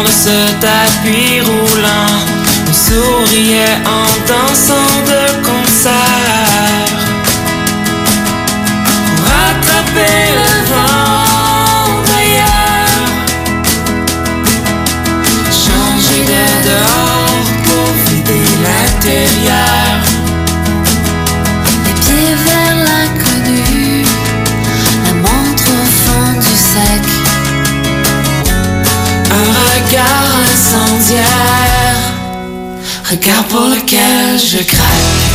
ce tapis roulant, on souriait en dansant de con Regarde pour lequel je craque.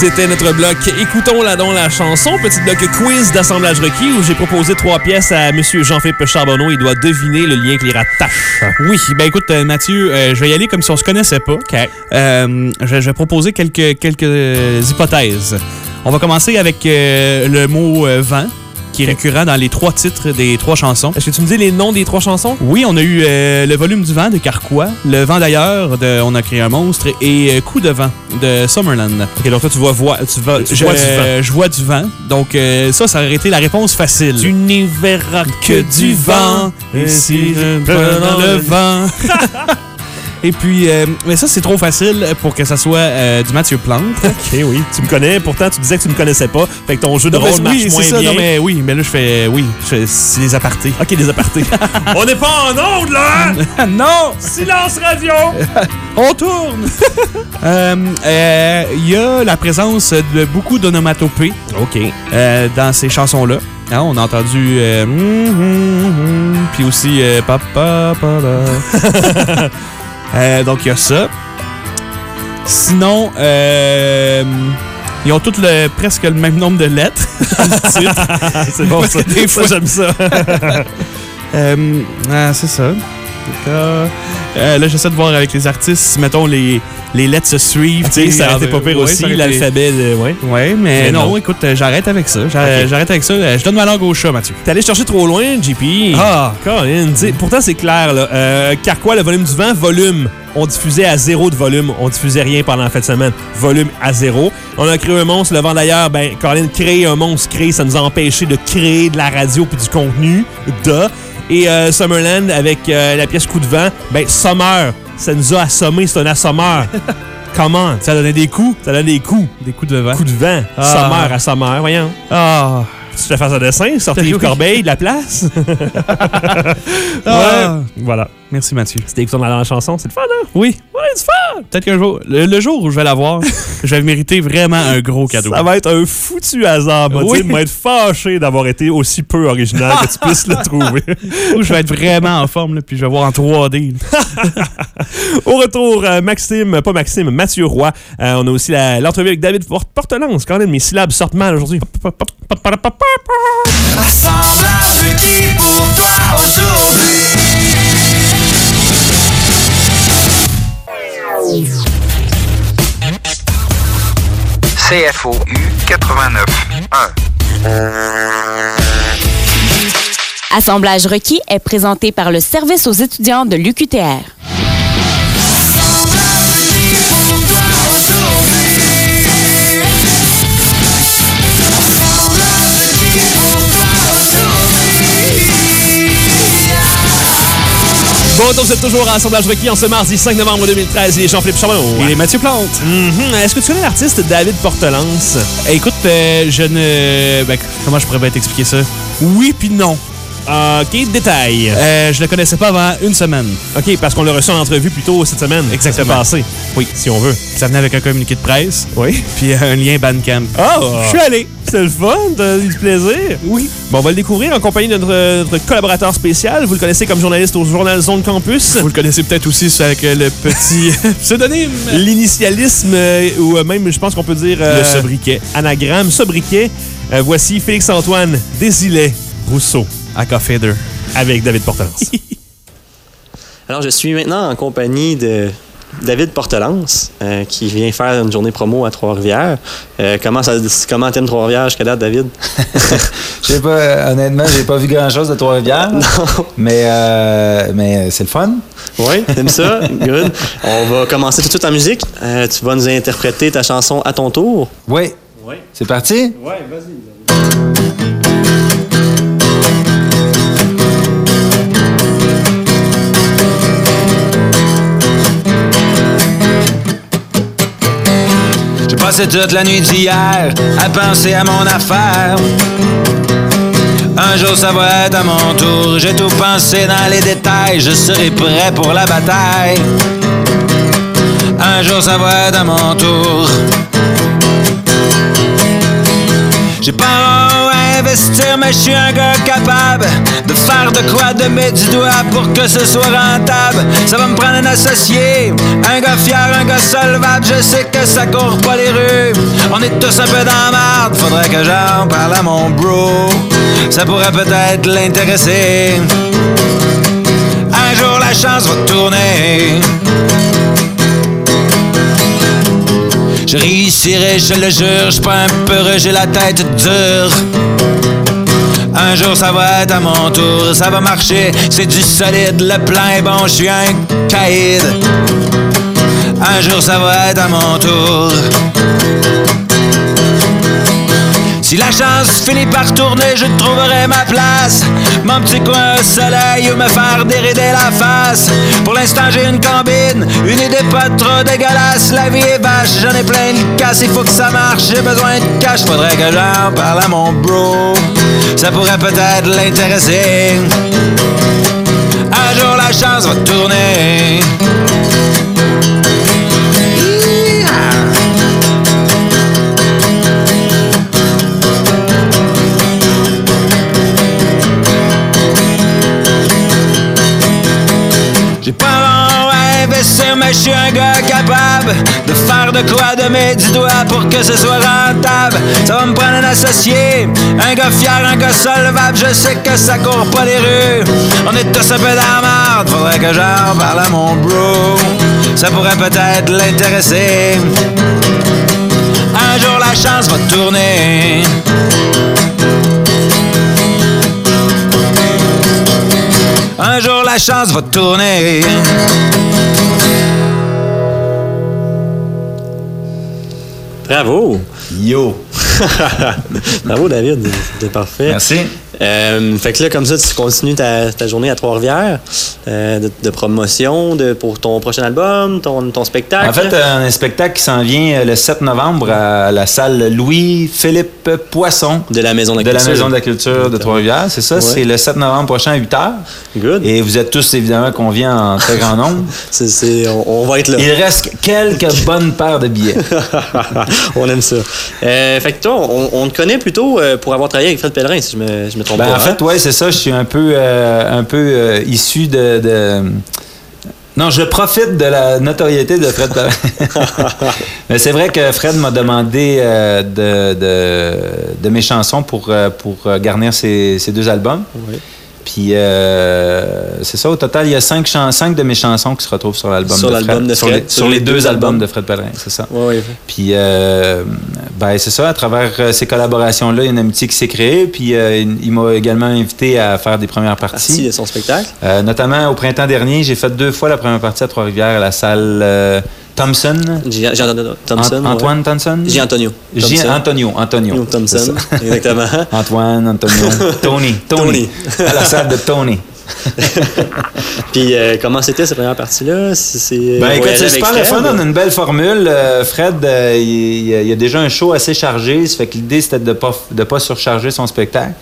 C'était notre bloc Écoutons là donc la chanson, petit bloc quiz d'assemblage requis où j'ai proposé trois pièces à Monsieur Jean-Philippe Charbonneau. Il doit deviner le lien qui les rattache. Oui, ben écoute, euh, Mathieu, euh, je vais y aller comme si on se connaissait pas. Euh, je, je vais proposer quelques, quelques hypothèses. On va commencer avec euh, le mot euh, vent, qui est récurrent dans les trois titres des trois chansons. Est-ce que tu me dis les noms des trois chansons? Oui, on a eu euh, Le volume du vent de Carquois, Le vent d'ailleurs de On a créé un monstre et euh, Coup de vent de Summerland. Ok, donc toi, tu vois, vois, tu vois, tu je, vois du vent. je vois du vent. Donc, euh, ça, ça aurait été la réponse facile. Tu n'y verras que du vent, et si je dans le vent. Et puis, euh, mais ça, c'est trop facile pour que ça soit euh, du Mathieu Plante. Ok, oui. Tu me connais, pourtant tu disais que tu me connaissais pas. Fait que ton jeu de Non, rôle marche oui, moins c'est ça, bien. non, mais oui, mais là, je fais, oui, je fais- c'est les apartés. Ok, les apartés. On n'est pas en onde, là! hein? non! Silence radio! On tourne! Euh, euh, Il y a la présence de beaucoup d'onomatopées OK. euh, dans ces chansons-là. Hein, on a entendu euh, hum, hum, hum, puis aussi euh, papa, papa. Euh, donc il y a ça. Sinon, euh, ils ont toutes le, presque le même nombre de lettres. C'est bon, ça. des fois- j'aime ça. Euh, ah, c'est ça. Euh, euh, là, j'essaie de voir avec les artistes si, mettons, les, les lettres se suivent. Tu sais, ça aurait été pas pire Ouais, aussi, l'alphabet, ouais. Ouais, mais, Mais non, non. écoute, euh, j'arrête avec ça. J'arrête avec ça. Je donne ma langue au chat, Mathieu. T'es allé chercher trop loin, JP. Ah. Colin, pourtant c'est clair, là. Euh, Carquois, le volume du vent, volume. On diffusait à zéro de volume. On diffusait rien pendant la fin de semaine. Volume à zéro. On a créé un monstre. Le vent d'ailleurs, ben, Colin, créer un monstre, créer, ça nous a empêché de créer de la radio puis du contenu. De. Et euh, Summerland, avec euh, la pièce Coup de vent, ben, Summer, ça nous a assommés. C'est un assommeur. Comment? Ça donnait des coups? Ça donne des coups. Des coups de vent. Coup de vent. Ah. Summer à Summer, voyons. Ah. Tu te fasses un dessin, sortir Yves. Corbeil de la place? Ah. Ouais. Voilà. Merci, Mathieu. C'était écoutant dans la chanson. C'est le fun, hein? Oui. Ouais, c'est fun! Peut-être qu'un jour, le, le jour où je vais l'avoir, je vais mériter vraiment un gros cadeau. Ça va être un foutu hasard, moi. Oui. Tu sais, m'être fâché d'avoir été aussi peu original que tu puisses le trouver. Où je vais être vraiment en forme, là, puis je vais voir en 3D. là. Au retour, euh, Maxime, pas Maxime, Mathieu Roy. Euh, on a aussi la- l'entrevue avec David Port- Portelance. Quand même, mes syllabes sortent mal aujourd'hui. Assemblage qui pour toi aujourd'hui? CFOU 89.1. Assemblage requis est présenté par le service aux étudiants de l'UQTR. Bon, donc vous êtes toujours à Assemblage requis en ce mardi 5 novembre 2013. Il est Jean-Philippe Charbonneau. Il est Mathieu Plante. Mhm. Est-ce que tu connais l'artiste David Portelance? Écoute, euh, je ne. ben, comment je pourrais bien t'expliquer ça? Oui, puis non. OK, détail. Euh, je le connaissais pas avant une semaine. OK, parce qu'on l'a reçu en entrevue plus tôt cette semaine. Exactement. passé. Oui, si on veut. Ça venait avec un communiqué de presse, Oui. puis un lien Bandcamp. Ah! Je suis allé. C'est le fun, t'as eu du plaisir. Oui. Bon, on va le découvrir en compagnie de notre, notre collaborateur spécial. Vous le connaissez comme journaliste au Journal Zone Campus. Vous le connaissez peut-être aussi avec euh, le petit pseudonyme. L'initialisme, euh, ou euh, même, je pense qu'on peut dire... euh, Le sobriquet. Anagramme, sobriquet. Euh, voici Félix-Antoine Désilet Rousseau Aka Fader. avec David Portelance. Alors, je suis maintenant en compagnie de David Portelance, euh, qui vient faire une journée promo à Trois-Rivières. Euh, comment ça, comment t'aimes Trois-Rivières jusqu'à date, David? Je sais pas, honnêtement, j'ai pas vu grand-chose de Trois-Rivières. Mais, euh, mais c'est le fun. Oui, t'aimes ça? Good. On va commencer tout de suite en musique. Euh, tu vas nous interpréter ta chanson à ton tour. Oui. Oui. C'est parti? Oui, vas-y. Passé toute la nuit d'hier à penser à mon affaire. Un jour ça va être à mon tour, j'ai tout pensé dans les détails, je serai prêt pour la bataille. Un jour ça va être à mon tour. J'ai pas investir, mais je suis un gars capable de faire de quoi de mes du doigt pour que ce soit rentable. Ça va me prendre un associé, un gars fier, un gars solvable. Je sais que ça court pas les rues. On est tous un peu dans marde, faudrait que j'en parle à mon bro. Ça pourrait peut-être l'intéresser. Un jour la chance va tourner. Je réussirai, je le jure, je pas un peureux, j'ai la tête dure. Un jour ça va être à mon tour, ça va marcher, c'est du solide, le plan est bon, je suis un caïd. Un jour ça va être à mon tour. Si la chance finit par tourner, je trouverai ma place. Mon petit coin au soleil ou me faire dérider la face. Pour l'instant, j'ai une combine, une idée pas trop dégueulasse. La vie est vache, j'en ai plein de casse, il faut que ça marche. J'ai besoin de cash, faudrait que j'en parle à mon bro. Ça pourrait peut-être l'intéresser. Un jour, la chance va tourner. Je suis un gars capable de faire de quoi de mes dix doigts pour que ce soit rentable. Ça va me prendre un associé, un gars fier, un gars solvable. Je sais que ça court pas les rues. On est tous un peu dans marde, faudrait que j'en parle à mon bro. Ça pourrait peut-être l'intéresser. Un jour la chance va tourner. Un jour la chance va tourner. Bravo! Yo! Bravo, David. C'était parfait. Merci. Euh, fait que là, comme ça, tu continues ta, ta journée à Trois-Rivières euh, de, de promotion de, pour ton prochain album, ton, ton spectacle. En fait, un spectacle qui s'en vient euh, le 7 novembre à la salle Louis-Philippe Poisson. de la Maison de la De la Culture. Maison de la Culture de Trois-Rivières, c'est ça? Ouais. C'est le 7 novembre prochain à 8 h. Good. Et vous êtes tous évidemment conviés en très grand nombre. C'est- c'est- on, on va être là. Il reste quelques bonnes paires de billets. on aime ça. Euh, fait que toi, on, on te connaît plutôt pour avoir travaillé avec Fred Pellerin, si je me, je me Ben, en fait, ouais, c'est ça. Je suis un peu, euh, un peu euh, issu de, de- Non, je profite de la notoriété de Fred. Mais c'est vrai que Fred m'a demandé euh, de, de- de mes chansons pour, pour garnir ses, ses deux albums. Puis euh, c'est ça, au total, il y a cinq, cinq de mes chansons qui se retrouvent sur l'album Sur de l'album Fred. de sur, Fred, les, sur les deux albums de Fred Pellerin, c'est ça. Ouais, ouais. Puis, euh, ben, c'est ça, à travers euh, ces collaborations-là, il y a une amitié qui s'est créée. Puis, euh, il m'a également invité à faire des premières Partie parties. de son spectacle. Notamment au printemps dernier, j'ai fait deux fois la première partie à Trois-Rivières à la salle Thompson? Thompson. Ant- Antoine Thompson? Jean Antonio. Thompson. Antonio. Antonio. Thompson, exactement. Antoine, Antonio. Tony. Tony. à la salle de Tony. Puis euh, comment c'était cette première partie-là? C'est Ben écoute, c'est super le fun, on a une belle formule. Euh, Fred, euh, il, y a déjà un show assez chargé, ça fait que l'idée c'était de ne pas, de pas surcharger son spectacle.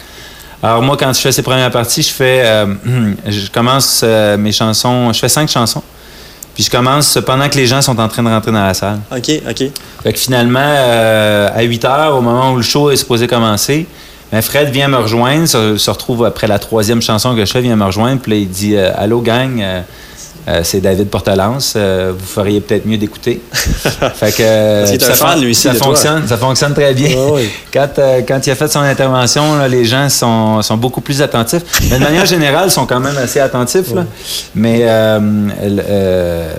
Alors moi, quand je fais ces premières parties, je fais, je commence mes chansons, je fais cinq chansons, puis je commence pendant que les gens sont en train de rentrer dans la salle. OK, OK. Fait que finalement, euh, à 8 heures, au moment où le show est supposé commencer, ben Fred vient me rejoindre, se, se retrouve après la troisième chanson que je fais, vient me rejoindre, puis là, il dit euh, Allô, gang, euh, euh, c'est David Portelance, euh, vous feriez peut-être mieux d'écouter. fait que euh, un ça, fan, lui ça de toi. fonctionne, ça fonctionne très bien. Quand, quand il a fait son intervention, là, les gens sont, sont beaucoup plus attentifs. Mais de manière générale, ils sont quand même assez attentifs. là. Mais,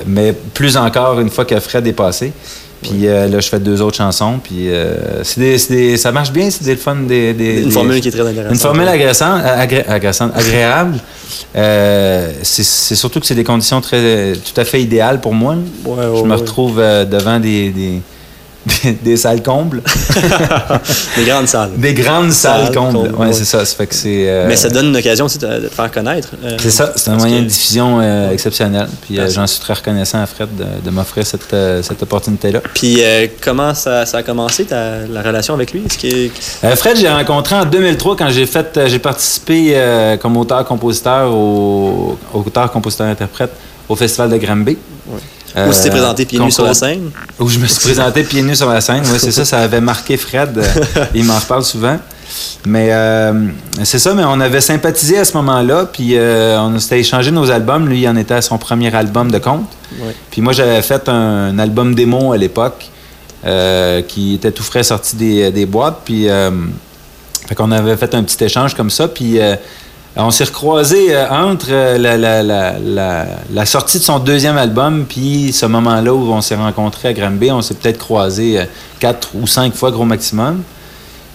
mais plus encore une fois que Fred est passé. Puis euh, là, je fais deux autres chansons. Puis euh, c'est des- ça marche bien, c'est des fun. Des, des- Une formule qui est très intéressante. Une formule agressante, agré- agressante, agréable. Euh, c'est surtout que c'est des conditions très, tout à fait idéales pour moi. Ouais, je me retrouve devant des, des, salles combles. Des grandes salles. Des grandes salles, Salles combles. combles, Ouais, ouais. c'est ça. Ça fait que c'est. euh, Mais ça donne une occasion aussi de, de te faire connaître. euh, c'est ça, c'est un moyen que- de diffusion euh, exceptionnel. Puis j'en suis très reconnaissant à Fred de, de m'offrir cette, cette opportunité-là. Puis comment ça, ça a commencé, ta, la relation avec lui? Que... Fred, j'ai rencontré en 2003 quand j'ai fait, j'ai participé comme auteur-compositeur au auteur-compositeur-interprète au Festival de Granby. Où tu t'es présenté pieds nus sur la scène? Où je me suis présenté pieds nus sur la scène. Oui, c'est ça, ça avait marqué Fred. euh, il m'en reparle souvent. Mais euh, c'est ça, mais on avait sympathisé à ce moment-là, puis euh, on s'était échangé nos albums. Lui, il en était à son premier album de conte. Ouais. Puis moi, j'avais fait un, album démo à l'époque, euh, qui était tout frais sorti des, des boîtes. Puis, euh, fait qu'on avait fait un petit échange comme ça. Puis, euh, on s'est recroisés euh, entre euh, la, sortie de son deuxième album, puis ce moment-là où on s'est rencontrés à Granby. On s'est peut-être croisés euh, quatre ou cinq fois, gros maximum.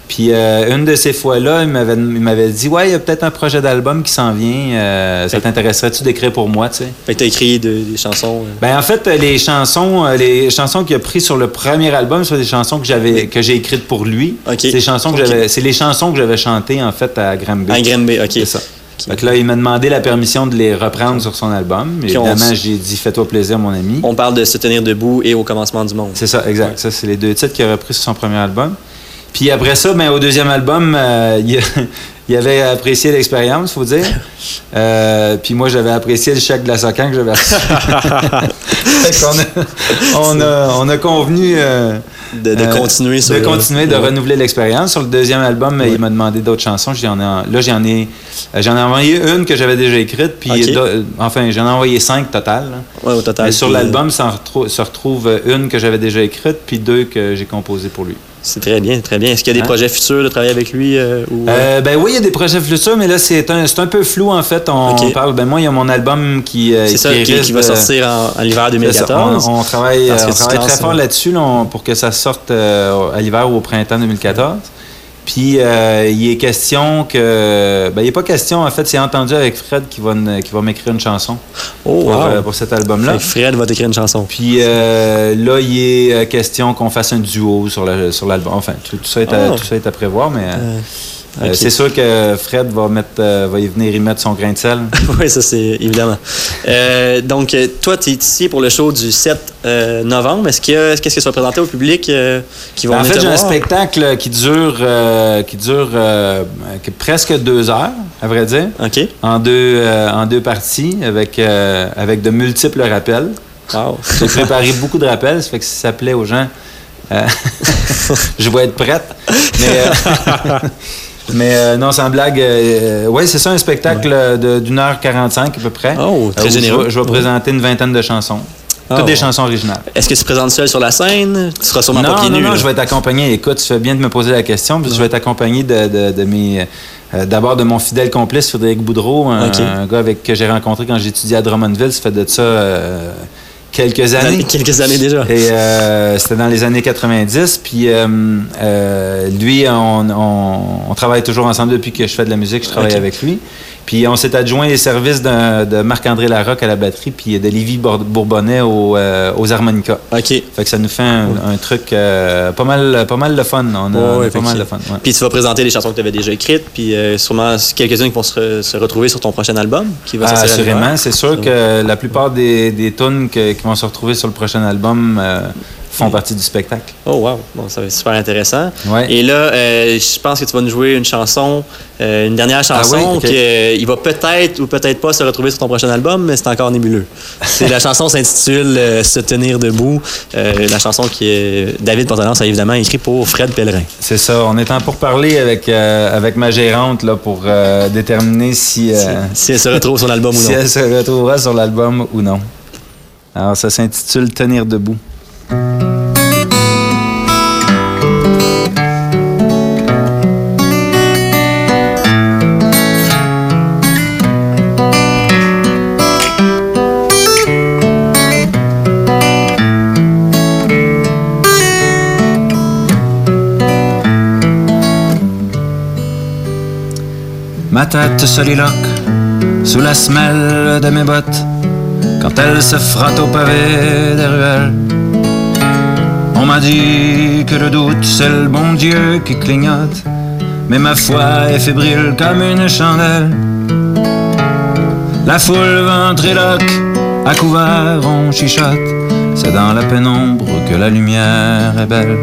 Puis euh, une de ces fois-là, il m'avait, il m'avait dit Ouais, il y a peut-être un projet d'album qui s'en vient. euh, ça t'intéresserait-tu d'écrire pour moi, tu sais? Fait que t'as écrit de- des chansons. euh, Ben en fait, les chansons, les chansons qu'il a pris sur le premier album, c'est des chansons que j'avais que j'ai écrites pour lui. C'est chansons que c'est les chansons que j'avais chantées en fait à Granby. À Granby, ok. C'est ça. Fait que là, il m'a demandé la permission de les reprendre sur son album. Puis on- Évidemment, j'ai dit fais-toi plaisir, mon ami. On parle de se tenir debout et au commencement du monde. C'est ça, exact. Ça, c'est les deux titres qu'il a repris sur son premier album. Puis après ça, ben, au deuxième album, euh, il, il avait apprécié l'expérience, faut dire. Euh, puis moi, j'avais apprécié le chèque de la Socan que j'avais reçu. A, on, a, on a convenu euh, De- de continuer sur de le- continuer, de Ouais. renouveler l'expérience. Sur le deuxième album, il m'a demandé d'autres chansons. J'en ai, là, j'en ai, j'en ai envoyé une que j'avais déjà écrite, puis enfin, j'en ai envoyé cinq total. là. Ouais, au total. Mais sur euh, l'album, se retrouve une que j'avais déjà écrite, puis deux que j'ai composées pour lui. C'est très bien, très bien. Est-ce qu'il y a des Hein? projets futurs de travailler avec lui euh, ou, Euh, ben oui, il y a des projets futurs, mais là, c'est un, c'est un peu flou, en fait. On parle, ben moi, il y a mon album qui, euh, C'est ça, qui- va sortir en- en l'hiver C'est ça. 2014. On, on travaille, on travaille très fort euh, là-dessus là, pour que ça sorte euh, à l'hiver ou au printemps 2014. Puis, euh, il est question que... Ben, il n'est pas question, en fait, c'est entendu avec Fred qui va, qui va m'écrire une chanson Oh, pour, wow. euh, pour cet album-là. Fred va t'écrire une chanson. Puis euh, là, il est euh, question qu'on fasse un duo sur le- sur l'album. enfin, tout, tout ça est à, Ah. tout ça est à prévoir, mais euh, euh, c'est sûr que Fred va, mettre, euh, va y venir y mettre son grain de sel. oui, ça c'est évidemment. Euh, donc, toi, tu es ici pour le show du 7 euh, novembre. Est-ce qu'il y a- qu'est-ce que ça va présenter au public qui vont Ben, en fait, j'ai un spectacle qui dure, qui dure qui- presque deux heures, à vrai dire. OK. En deux, en deux parties, avec, avec de multiples rappels. Wow. J'ai préparé beaucoup de rappels, ça fait que si ça plaît aux gens, je vais être prête. Mais, mais euh, non, sans blague, euh, oui, c'est ça, un spectacle de- d'une heure 45 à peu près. Oh, très généreux. Je vais, Ouais. présenter une vingtaine de chansons. Toutes des ouais. chansons originales. Est-ce que tu te présentes seul sur la scène? Tu seras sûrement non, pas pieds non, nus. non, je vais être accompagné. Écoute, tu fais bien de me poser la question, parce que je vais être accompagné de, de- de mes. euh, D'abord de mon fidèle complice, Frédéric Boudreau, un, gars avec, que j'ai rencontré quand j'étudiais à Drummondville. Ça fait de ça euh, quelques années. Quelques années déjà. Et euh, c'était dans les années 90. Puis euh, euh, lui, on, on- on travaille toujours ensemble depuis que je fais de la musique. Je travaille avec lui. Puis on s'est adjoint les services de Marc-André Larocque à la batterie, puis de Lévi Bour- Bourbonnais aux, euh, aux harmonicas. OK. Fait que ça nous fait un, un truc euh, pas mal pas mal de fun. On a, pas mal de fun. ouais. Puis tu vas présenter les chansons que tu avais déjà écrites, puis euh, sûrement quelques-unes qui vont se, re- se retrouver sur ton prochain album qui va Ah, assurément, c'est sûr que la plupart des, des tunes que- qui vont se retrouver sur le prochain album font partie du spectacle. Oh wow, bon, ça va être super intéressant. Ouais. Et là, euh, je pense que tu vas nous jouer une chanson, euh, une dernière chanson, Ah oui? Ok. qui euh, il va peut-être ou peut-être pas se retrouver sur ton prochain album, mais c'est encore nébuleux. C'est la chanson s'intitule Se tenir debout, la chanson qui David Portelance a évidemment écrit pour Fred Pellerin. C'est ça. On est en pour parler avec, avec ma gérante là, pour déterminer si, euh, Si elle se retrouve sur l'album ou si non. elle se retrouvera sur l'album ou non. Alors, ça s'intitule Tenir debout. Ma tête soliloque sous la semelle de mes bottes quand elle se frotte au pavé des ruelles. M'a dit que le doute c'est le bon Dieu qui clignote, mais ma foi est fébrile comme une chandelle. La foule ventriloque, à couvert on chichote, c'est dans la pénombre que la lumière est belle.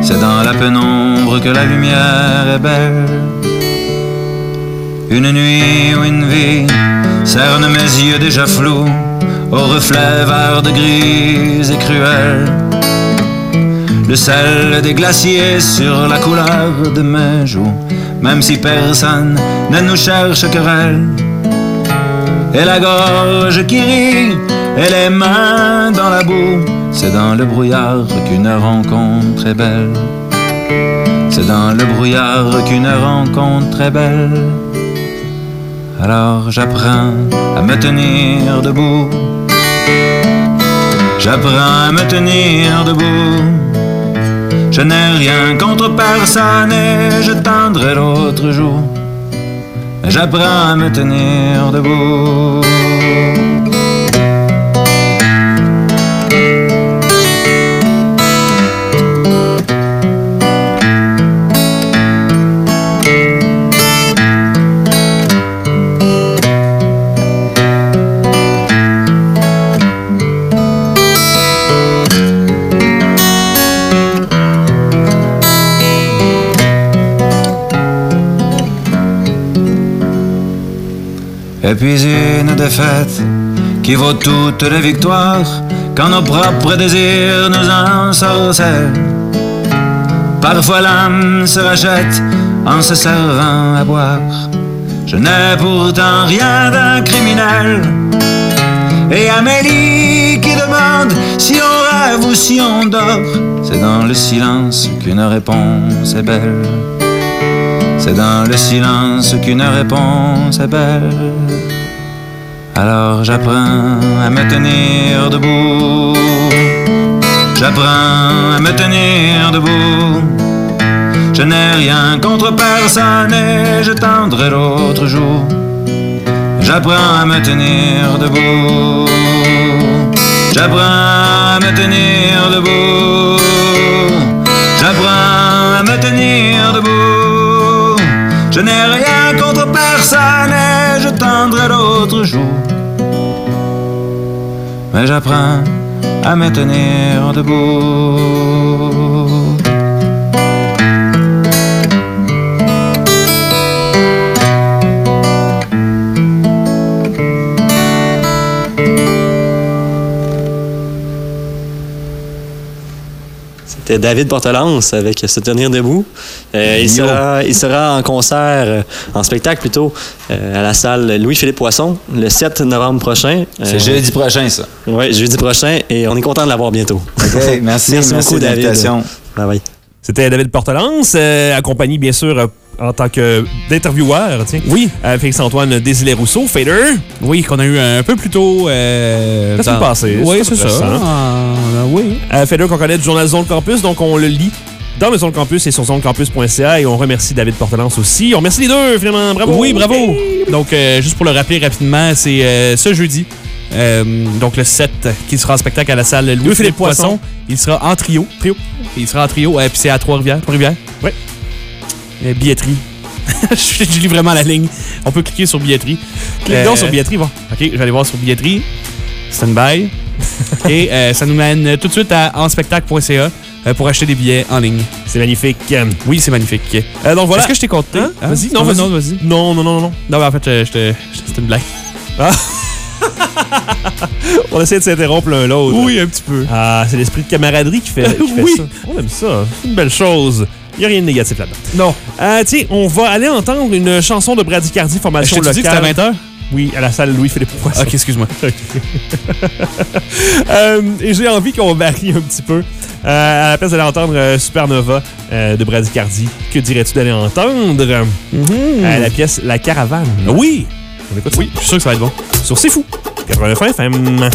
C'est dans la pénombre que la lumière est belle. Une nuit ou une vie cerne mes yeux déjà flous au reflet vert de grise et cruel. Le sel des glaciers sur la couleur de mes joues, même si personne ne nous cherche querelle. Et la gorge qui rit, et les mains dans la boue, c'est dans le brouillard qu'une rencontre est belle. C'est dans le brouillard qu'une rencontre est belle. Alors j'apprends à me tenir debout. J'apprends à me tenir debout. Je n'ai rien contre personne et je tendrai l'autre jour. J'apprends à me tenir debout. Et puis une défaite qui vaut toutes les victoires quand nos propres désirs nous ensorcellent. Parfois l'âme se rachète en se servant à boire. Je n'ai pourtant rien d'un criminel. Et Amélie qui demande si on rêve ou si on dort, c'est dans le silence qu'une réponse est belle. C'est dans le silence qu'une réponse est belle. Alors j'apprends à me tenir debout. J'apprends à me tenir debout. Je n'ai rien contre personne et je tendrai l'autre jour. J'apprends à me tenir debout. J'apprends à me tenir debout. J'apprends à me tenir debout. Je n'ai rien contre personne et je tendrai l'autre jour. Mais j'apprends à me tenir debout. C'était David Portelance avec Se tenir debout. Euh, il, sera, il sera en concert, euh, en spectacle plutôt, euh, à la salle Louis-Philippe Poisson le 7 novembre prochain. C'est jeudi prochain, ça. Oui, jeudi prochain et on est content de l'avoir bientôt. Merci. Merci beaucoup, David. Bye bye. C'était David Portelance, euh, accompagné bien sûr euh, en tant que d'intervieweur, tiens. Oui. Euh, Félix-Antoine Désilé-Rousseau, Fader. Oui, qu'on a eu un peu plus tôt. Euh, La semaine passée, Oui, c'est ça. Récent. Euh, oui. Euh, Fader qu'on connaît du journal Zone Campus, donc on le lit dans le Zone Campus et sur zonecampus.ca et on remercie David Portelance aussi. On remercie les deux, finalement. Bravo. Oui, bravo. Donc, euh, juste pour le rappeler rapidement, c'est euh, ce jeudi. euh, donc le 7 qui sera en spectacle à la salle Louis-Philippe Poisson. Poisson. Il sera en trio. Trio. Il sera en trio. euh, puis c'est à Trois-Rivières. Trois-Rivières? Ouais. Euh, billetterie. je, je lis vraiment la ligne. On peut cliquer sur billetterie. Clique donc sur billetterie, va. OK, je vais aller voir sur billetterie. Stand-by. Et euh, ça nous mène tout de suite à enspectacle.ca euh, pour acheter des billets en ligne. C'est magnifique. Oui, c'est magnifique. Euh, donc voilà. Est-ce que je t'ai compté? Hein? Hein? Vas-y, non, vas-y. non, vas-y. Non, non, non, non. Non, mais en fait, euh, je te- je- c'était une blague. Ah. On essaie de s'interrompre l'un l'autre. Oui, un petit peu. Ah, c'est l'esprit de camaraderie qui fait, qui fait Oui. ça. On aime ça. C'est une belle chose. Il n'y a rien de négatif là-dedans. Non. Euh, tiens, on va aller entendre une chanson de Bradycardie, Je formation t'ai dit que locale. c'était à 20h? Oui, à la salle Louis-Philippe Poisson. Ok, excuse-moi. Euh, et j'ai envie qu'on varie un petit peu. Euh, à la place d'aller entendre euh, Supernova de Bradycardie, que dirais-tu d'aller entendre Euh, la pièce La Caravane? Oui! On écoute ça? Oui, je suis sûr que ça va être bon. Sur C'est Fou. 89 FM.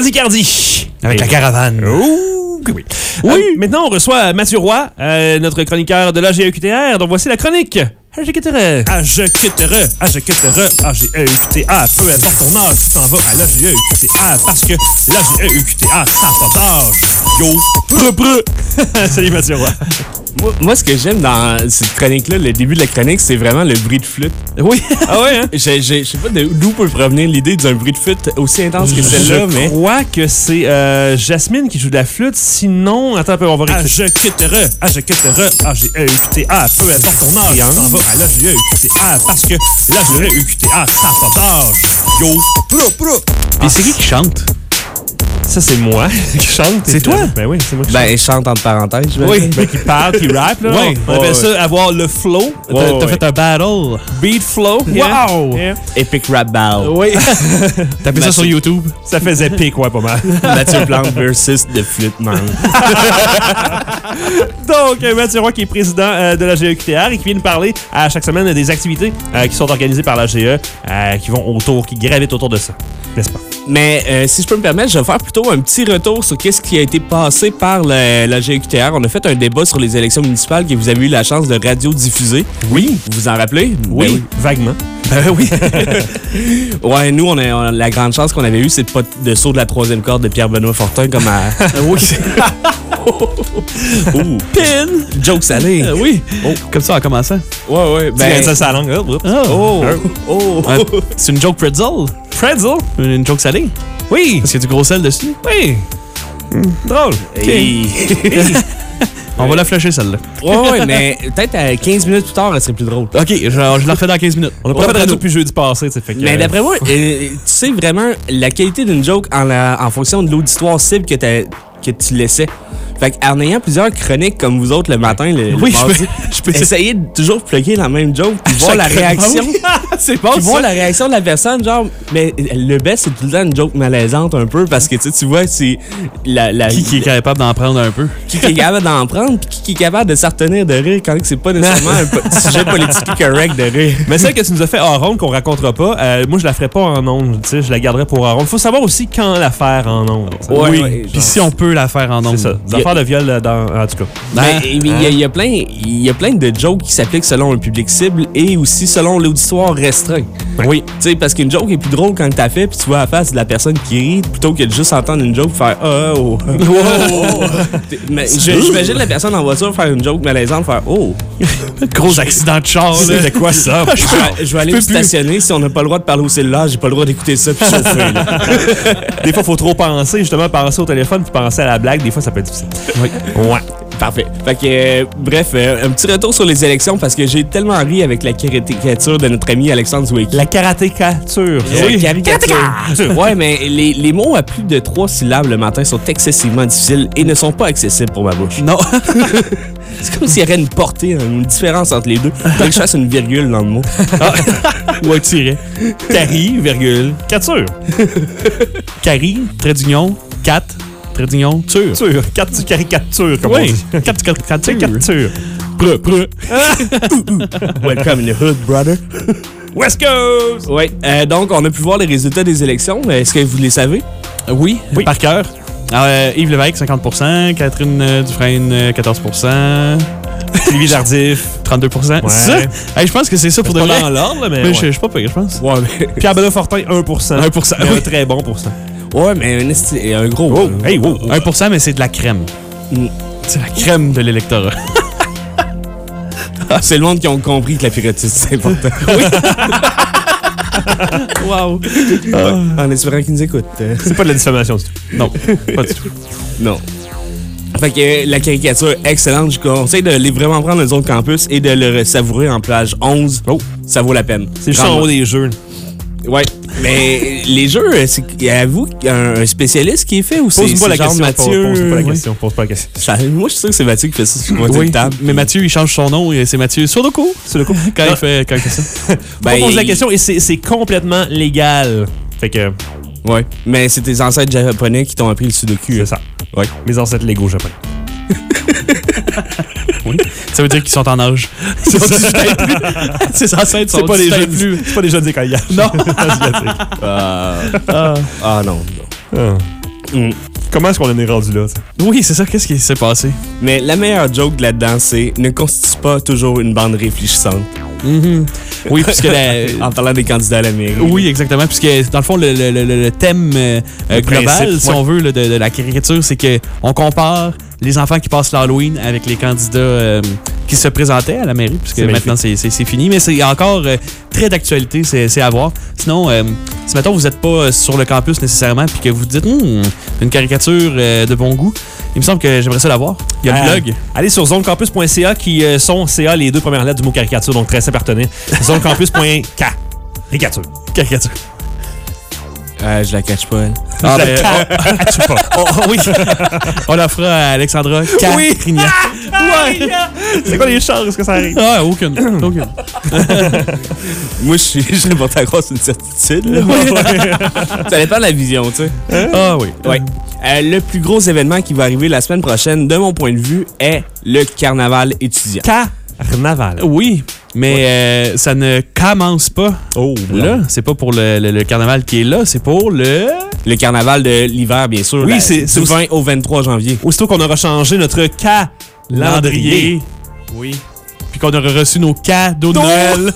Douce. Brasicardi. Avec la caravane. Que oui. Oui. maintenant, on reçoit Mathieu Roy, euh, notre chroniqueur de l'AGEQTR. Donc, voici la chronique. AGEQTR. AGEQTR. AGEQTR. AGEQTA. Peu importe ton âge, tu t'en vas à l'AGEQTA parce que l'AGEQTA, ça n'a pas d'âge. Yo. Preux, preux. Salut, Mathieu Roy. Moi, moi, ce que j'aime dans cette chronique-là, le début de la chronique, c'est vraiment le bruit de flûte. Oui. Ah ouais, hein? Je je- je sais pas de- d'où peut provenir l'idée d'un bruit de flûte aussi intense que celle-là, Je mais. crois que c'est euh, Jasmine qui joue de la flûte. Sinon, attends un peu, on va réécrire. AGEQTR. AGEQTR. AGEQTA. Peu importe ton âge, tu t'en vas à l'AGEQTA parce que l'AGEQTA, ça n'a pas d'âge. Yo. Pro, pro. Et c'est qui qui chante? Ça, c'est moi qui chante. C'est toi? Ben oui, c'est moi qui Ben, elle chante entre parenthèses, Oui, ben, qui parle, qui rap, là. Ouais. on appelle ça avoir le flow. T'as Ouais, t'as ouais. fait un battle. beat flow? Wow! Yeah. Epic Rap Battle. Oui. T'as fait ça sur YouTube? ça faisait épique, ouais, pas mal. Mathieu Plante versus The Flute Man. Donc, euh, Mathieu Roy, qui est président euh, de la GEQTR et qui vient nous parler à chaque semaine des activités euh, qui sont organisées par la GE, qui vont autour, qui gravitent autour de ça. N'est-ce pas? Mais euh, si je peux me permettre, je vais faire plutôt un petit retour sur qu'est-ce qui a été passé par la, la GEQTR. On a fait un débat sur les élections municipales que vous avez eu la chance de radiodiffuser. Oui. Vous vous en rappelez? Oui, Ben vaguement. Ben oui. ouais, nous, on a, on a- la grande chance qu'on avait eue, c'est de pas de saut de la troisième corde de Pierre-Benoît Fortin comme à. oui. Ouh. Pin! Joke salé. Euh, oui. Comme ça en commençant. Ouais, ouais. Tu Ben, viens de sa langue. Oh. Oh! oh. C'est une joke pretzel. Pretzel? Une, une joke salée? Oui. Parce qu'il y a du gros sel dessus? Oui. Drôle. Hey. On va la flasher celle-là. ouais, ouais, mais peut-être à 15 minutes plus tard, elle serait plus drôle. Ok, je, je la refais dans 15 minutes. On a pas fait de radio depuis jeudi passé, fait que, Mais d'après moi, euh, tu sais vraiment la qualité d'une joke en, la- en fonction de l'auditoire cible que, que tu laissais. Fait en ayant plusieurs chroniques comme vous autres le matin, le, je peux- je peux- essayer de toujours plugger la même joke, puis voir la réaction. c'est bon, voir la réaction de la personne, genre, mais le best, c'est tout le temps une joke malaisante un peu, parce que tu sais, tu vois, c'est la, la- Qui, qui est capable d'en prendre un peu? qui est capable d'en prendre, puis qui, qui est capable de s'en retenir de rire quand c'est pas nécessairement un sujet politiquement correct de rire. Mais celle que tu nous as fait hors ronde qu'on racontera pas, euh, moi je la ferai pas en ondes, tu sais, je la garderai pour hors ronde. Faut savoir aussi quand la faire en ondes. Ouais, oui. Puis si on peut la faire en C'est ondes. ça. De viol euh, dans, en tout cas. Ben, Hein? il y, a- il y a plein, il y a plein de jokes qui s'appliquent selon un public cible et aussi selon l'auditoire restreint. Oui. Tu sais, parce qu'une joke est plus drôle quand t'as fait, puis tu vois la face de la personne qui rit, plutôt que de juste entendre une joke faire Ah, oh. Mais je- J'imagine la personne en voiture faire une joke malaisante, faire Oh. Gros accident de char. là. C'était quoi ça? Je je, vais, je vais aller me plus. stationner. Si on n'a pas le droit de parler au cellulaire, j'ai pas le droit d'écouter ça puis chauffer. là. Des fois, faut trop penser, justement, penser au téléphone puis penser à la blague. Des fois, ça peut être difficile. Oui. Ouais. Parfait. Fait que, euh, bref, euh, un petit retour sur les élections parce que j'ai tellement ri avec la caricature de notre ami Alexandre Zwick. La karatécature. Oui, caricature. Ouais, mais les, les mots à plus de trois syllabes le matin sont excessivement difficiles et ne sont pas accessibles pour ma bouche. Non. C'est comme s'il y avait une portée, une différence entre les deux. Faudrait que je fasse une virgule dans le mot. Ou un tiret. Cari, virgule, cature. Carrie, trait d'union, 4, d'union, tur. Cature. Cat- Caricature, comme Oui. on dit. Quatre caricatures. Caricature. Preux, preux. Welcome in the hood, brother. West Coast! Oui, euh, donc on a pu voir les résultats des élections. Est-ce que vous les savez? Oui, par cœur. Euh, Yves Lévesque, 50% Catherine euh, Dufresne, euh, 14% Sylvie Jardif. 32 C'est ça? Hey, je pense que c'est ça pour de pas vrai. dans l'ordre, mais Mais ouais. je suis pas pire, je pense. Ouais, mais, Pierre Benoît Fortin, 1 1 1%, Mais oui. un très bon pourcent. Ouais, mais un, un gros. Oh, hey, wow. 1 mais c'est de la crème. Mm. C'est la crème de l'électorat. C'est le monde qui ont compris que la piratisme, c'est important. wow. En espérant qu'ils nous écoutent. Euh, C'est pas de la diffamation du tout. Non, pas du tout. Non. Fait que euh, la caricature excellente, je conseille de les vraiment prendre les autres campus et de le savourer en plage 11. Oh. Ça vaut la peine. C'est juste en haut des jeux. Ouais. Mais les jeux, c'est avez-vous un, un spécialiste qui est fait ou c'est Pose-moi la question. Mathieu? Pose pas la question. Pose pas la question. Ça- moi, je suis sûr que c'est Mathieu qui fait ça sur le Oui, table. mais Mathieu, il change son nom et c'est Mathieu Sudoku. Sudoku. Quand il fait, quand il fait ça. Ben, on pose la question et c'est c'est complètement légal. Fait que, Ouais. Mais c'est tes ancêtres japonais qui t'ont appris le sudoku. c'est ça. Ouais. Mes ancêtres légaux japonais. Ça veut dire qu'ils sont en âge. Ils sont 18 ans et plus. Ses ancêtres sont C'est pas, des 18 ans et jeunes, plus. c'est pas des jeunes écoliers. Non. Asiatiques. Ah, ah non, non. Ah. Mm. Comment est-ce qu'on en est rendu là? ça? Oui, c'est ça. Qu'est-ce qui s'est passé? Mais la meilleure joke là-dedans, c'est ne constitue pas toujours une bande réfléchissante. Oui, puisque la- En parlant des candidats à la mairie. Oui, exactement. Puisque, dans le fond, le, le- le- le thème euh, euh, global, principe, si ouais. on veut, là, de, de la caricature, c'est que on compare les enfants qui passent l'Halloween avec les candidats euh, qui se présentaient à la mairie, puisque maintenant, c'est fini. Mais c'est encore euh, très d'actualité, c'est à voir. Sinon, euh, si, mettons, vous n'êtes pas sur le campus nécessairement, puis que vous dites, Hum, une caricature de bon goût, il me semble que j'aimerais ça la voir. Il y a le Euh, blog. Allez sur zonecampus.ca qui sont CA les deux premières lettres du mot caricature, donc très appartenait. zonecampus.k. Caricature. Caricature. Euh, je la cache pas, elle. Ah, La ben, ca- Ah, tu pas. oh, oh, oui. on la fera à Alexandra Oui. Ouais. C'est quoi les chances que ça arrive? Ah, aucune. aucune. Moi, je suis, je porté à croire c'est une certitude. là. ça dépend de la vision, tu sais. Ah oui. Ouais. Euh, le plus gros événement qui va arriver la semaine prochaine, de mon point de vue, est le carnaval étudiant. Carnaval. Oui, mais euh, ça ne commence pas. Oh, Là, c'est pas pour le, le- le carnaval qui est là, c'est pour le. Le carnaval de l'hiver, bien sûr. Oui, c'est- du 20 au 23 janvier. Aussitôt qu'on aura changé notre calendrier. Oui. Puis qu'on aura reçu nos cadeaux de Noël.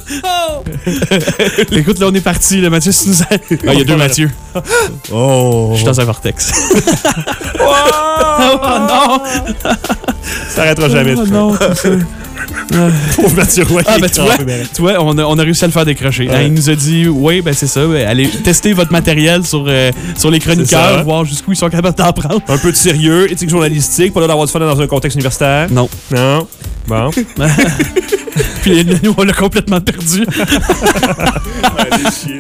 Écoute, là, on est parti. Là, Mathieu, si nous a- Ah, il y a deux Mathieu. Oh. Je suis dans un vortex. Oh, non! Ça arrêtera jamais. Oh, non. Pauvre Mathieu Roy. Ah, ben est tu vois, crampé, tu vois on, a, on a réussi à le faire décrocher. Ouais. Hein, il nous a dit, oui, ben c'est ça, ben, allez tester votre matériel sur, euh, sur les ça. chroniqueurs, voir jusqu'où ils sont capables d'en prendre. Un peu de sérieux, éthique journalistique, pas là d'avoir du fun dans un contexte universitaire. Non. Non. Bon. Puis nous, on l'a complètement perdu.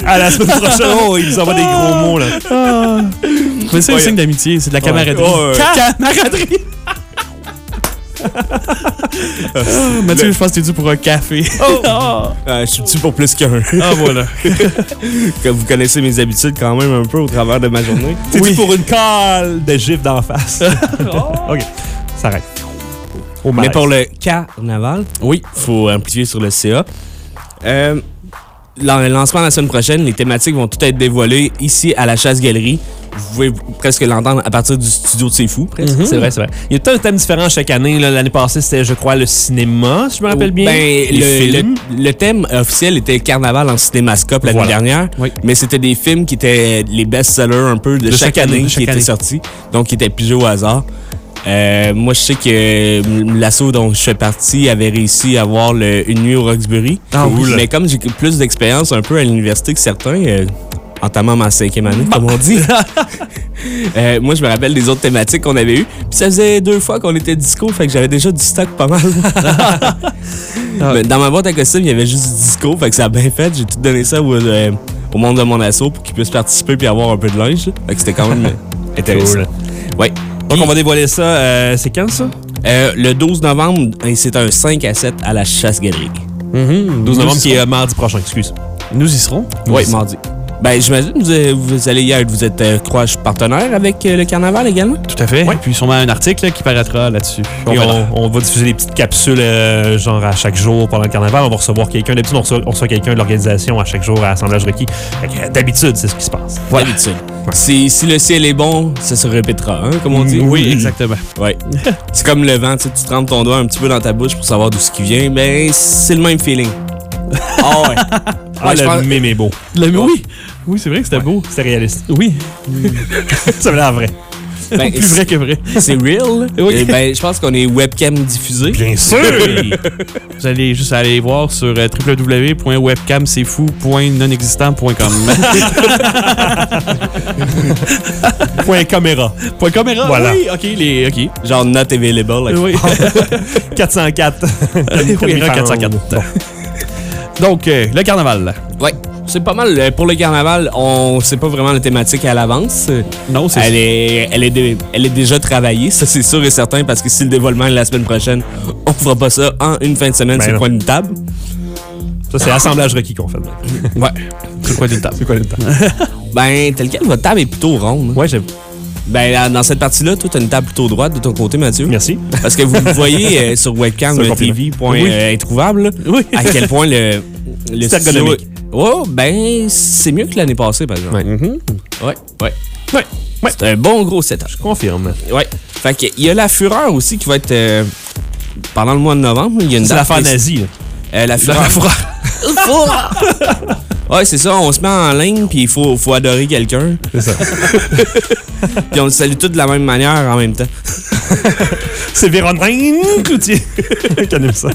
à la semaine prochaine, oh, il nous envoie des gros mots, là. Ah. Mais c'est un signe d'amitié, c'est de la camaraderie. Camaraderie! Ah, Mathieu, je pense que t'es dû pour un café. Ah. Euh, je suis petit pour plus qu'un. Ah, voilà. vous connaissez mes habitudes quand même un peu au travers de ma journée. C'est oui. pour une cale de gifs d'en face. OK. Ça arrête. Mais pour le carnaval, Oui. faut amplifier sur le CA. Euh, le lancement la semaine prochaine, les thématiques vont toutes être dévoilées ici à la Chasse-Galerie. Vous pouvez presque l'entendre à partir du studio de C'est Fou, presque. C'est vrai, c'est vrai. Il y a tout un thème différent chaque année. L'année passée, c'était, je crois, le cinéma, si je me rappelle bien. Ben, le, films. le- le thème officiel était Carnaval en cinémascope l'année Voilà. dernière. Mais c'était des films qui étaient les best-sellers un peu de, De chaque, chaque année, année, de qui étaient sortis. Donc, qui étaient pigés au hasard. Euh, moi, je sais que l'assaut dont je fais partie avait réussi à avoir le- une nuit au Roxbury. Ah, cool. Mais comme j'ai plus d'expérience un peu à l'université que certains, euh, entamant ma cinquième année, Bah. comme on dit, euh, moi, je me rappelle des autres thématiques qu'on avait eues. Puis ça faisait deux fois qu'on était disco, fait que j'avais déjà du stock pas mal. Mais dans ma boîte à costume, il y avait juste du disco, fait que ça a bien fait. J'ai tout donné ça au, euh, au monde de mon assaut pour qu'ils puissent participer puis avoir un peu de linge. Fait que c'était quand même intéressant. Cool. Ouais. Donc, on va dévoiler ça. euh, c'est quand, ça? Euh, le 12 novembre, et c'est un 5 à 7 à la chasse-galerie. 12 novembre, qui est euh, mardi prochain, excuse. Nous y serons. Oui, mardi. Ben, j'imagine que vous, euh, vous allez y être. Vous êtes, euh, je, partenaire avec euh, le carnaval également? Tout à fait. Et puis sûrement un article là, qui paraîtra là-dessus. Et verra. on, on va diffuser des petites capsules, euh, genre à chaque jour pendant le carnaval. On va recevoir quelqu'un. D'habitude, on reçoit, on reçoit quelqu'un de l'organisation à chaque jour à Assemblage requis. D'habitude, c'est ce qui se passe. D'habitude. Si, si le ciel est bon, ça se répétera, hein, comme on dit. Oui, exactement. Ouais. c'est comme le vent, tu trempes ton doigt un petit peu dans ta bouche pour savoir d'où ce qui vient. Ben, c'est le même feeling. Ah ouais. Ah, Ouais, le pense- mème est beau. Le- oui. Oui, c'est vrai que c'était beau. C'est réaliste. Oui. ça me l'air vrai. Ben, Plus vrai que vrai. C'est real. Oui. Eh ben, je pense qu'on est webcam diffusé. Bien sûr. Vous allez juste aller voir sur euh, www.webcamcestfou.nonexistant.com. Point caméra. Point caméra. Voilà. Oui, ok, les, ok. Genre not available. like- Oui. 404. oui, erreur 404. Donc, euh, le carnaval. Ouais. C'est pas mal. euh, Pour le carnaval, on sait pas vraiment la thématique à l'avance. Non, c'est elle est, elle, est dé- elle est déjà travaillée, ça c'est sûr et certain, parce que si le dévoilement est la semaine prochaine, on fera pas ça en une fin de semaine Ben sur coin d'une table. Ça, c'est assemblage requis qu'on fait. Ouais. C'est le coin d'une table. C'est quoi le temps? Ben, tel quel, votre table est plutôt ronde. Ouais, j'aime. Ben, là, dans cette partie-là, toi, t'as une table plutôt droite de ton côté, Mathieu. Merci. Parce que vous le voyez euh, sur webcam. TV point, Oui. euh, introuvable, là, Oui. à quel point le, le studio-. Oh, ben, c'est mieux que l'année passée, par exemple. Ouais. Ouais, ouais. Ouais. Ouais. C'est un bon gros setup. Je confirme. Ouais. Fait que, il y a la fureur aussi qui va être euh, pendant le mois de novembre. Il y a une C'est l'affaire nazie. là. Euh, la fureur. La fureur. ouais, c'est ça. On se met en ligne, puis il faut, faut adorer quelqu'un. C'est ça. Puis on le salue tous de la même manière en même temps. C'est Véronique Cloutier qui anime ça.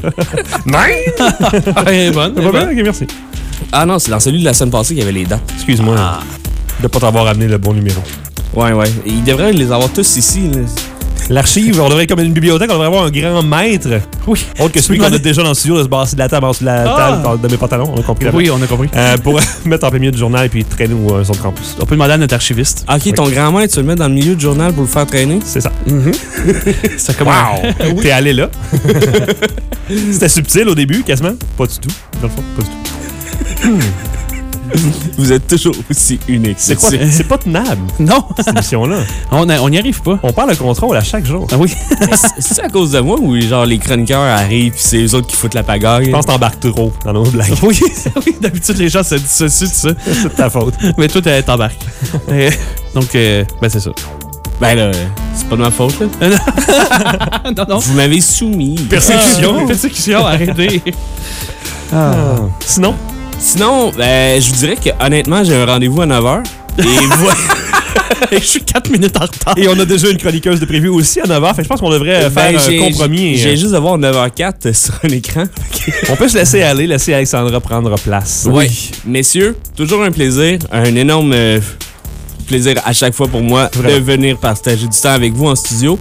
Nine! Ouais, bonne. Ça va bien? Ok, merci. Ah non, c'est dans celui de la semaine passée qu'il y avait les dates. Excuse-moi de pas t'avoir amené le bon numéro. Ouais, ouais. Ils devraient les avoir tous ici. là. L'archive, on devrait être comme une bibliothèque, on devrait avoir un grand maître. Oui. Autre que celui qu'on a déjà dans le studio de se basser de la table en dessous de la Ah. table de mes pantalons, on a compris. Oui, on a compris. Euh, pour mettre en plein milieu du journal et puis traîner au euh, centre campus. On peut demander à notre archiviste. Ah, Ok, ton grand-mère, tu le mets dans le milieu du journal pour le faire traîner? C'est ça. C'est comme Wow! T'es allé là. C'était subtil au début, quasiment. Pas du tout. Dans le fond, pas du tout. Vous êtes toujours aussi unique. C'est quoi? C'est pas tenable, Non, cette émission-là. on n'y arrive pas. On parle de contrôle à chaque jour. Ah oui. C'est à cause de moi ou genre les chroniqueurs arrivent puis c'est eux autres qui foutent la pagaille? Je pense que t'embarques trop dans nos blagues. Oui, oui d'habitude, les gens se dissocient de ça. C'est de ta faute. Mais toi, t'embarques. Euh, Donc, euh, ben, c'est ça. Ben là, c'est pas de ma faute, là. non, non. Vous m'avez soumis. Persécution. Persécution, arrêtez. Sinon, Sinon, ben, je vous dirais que honnêtement, j'ai un rendez-vous à 9h. Et voilà. Et je suis 4 minutes en retard. et on a déjà une chroniqueuse de prévu aussi à 9h. Fait je pense qu'on devrait euh, Ben, faire j'ai- un compromis. J'ai juste de voir 9h04 sur un écran. On peut se laisser aller, laisser Alexandra prendre place. Oui. Messieurs, toujours un plaisir. Un énorme euh, plaisir à chaque fois pour moi Vraiment. de venir partager du temps avec vous en studio.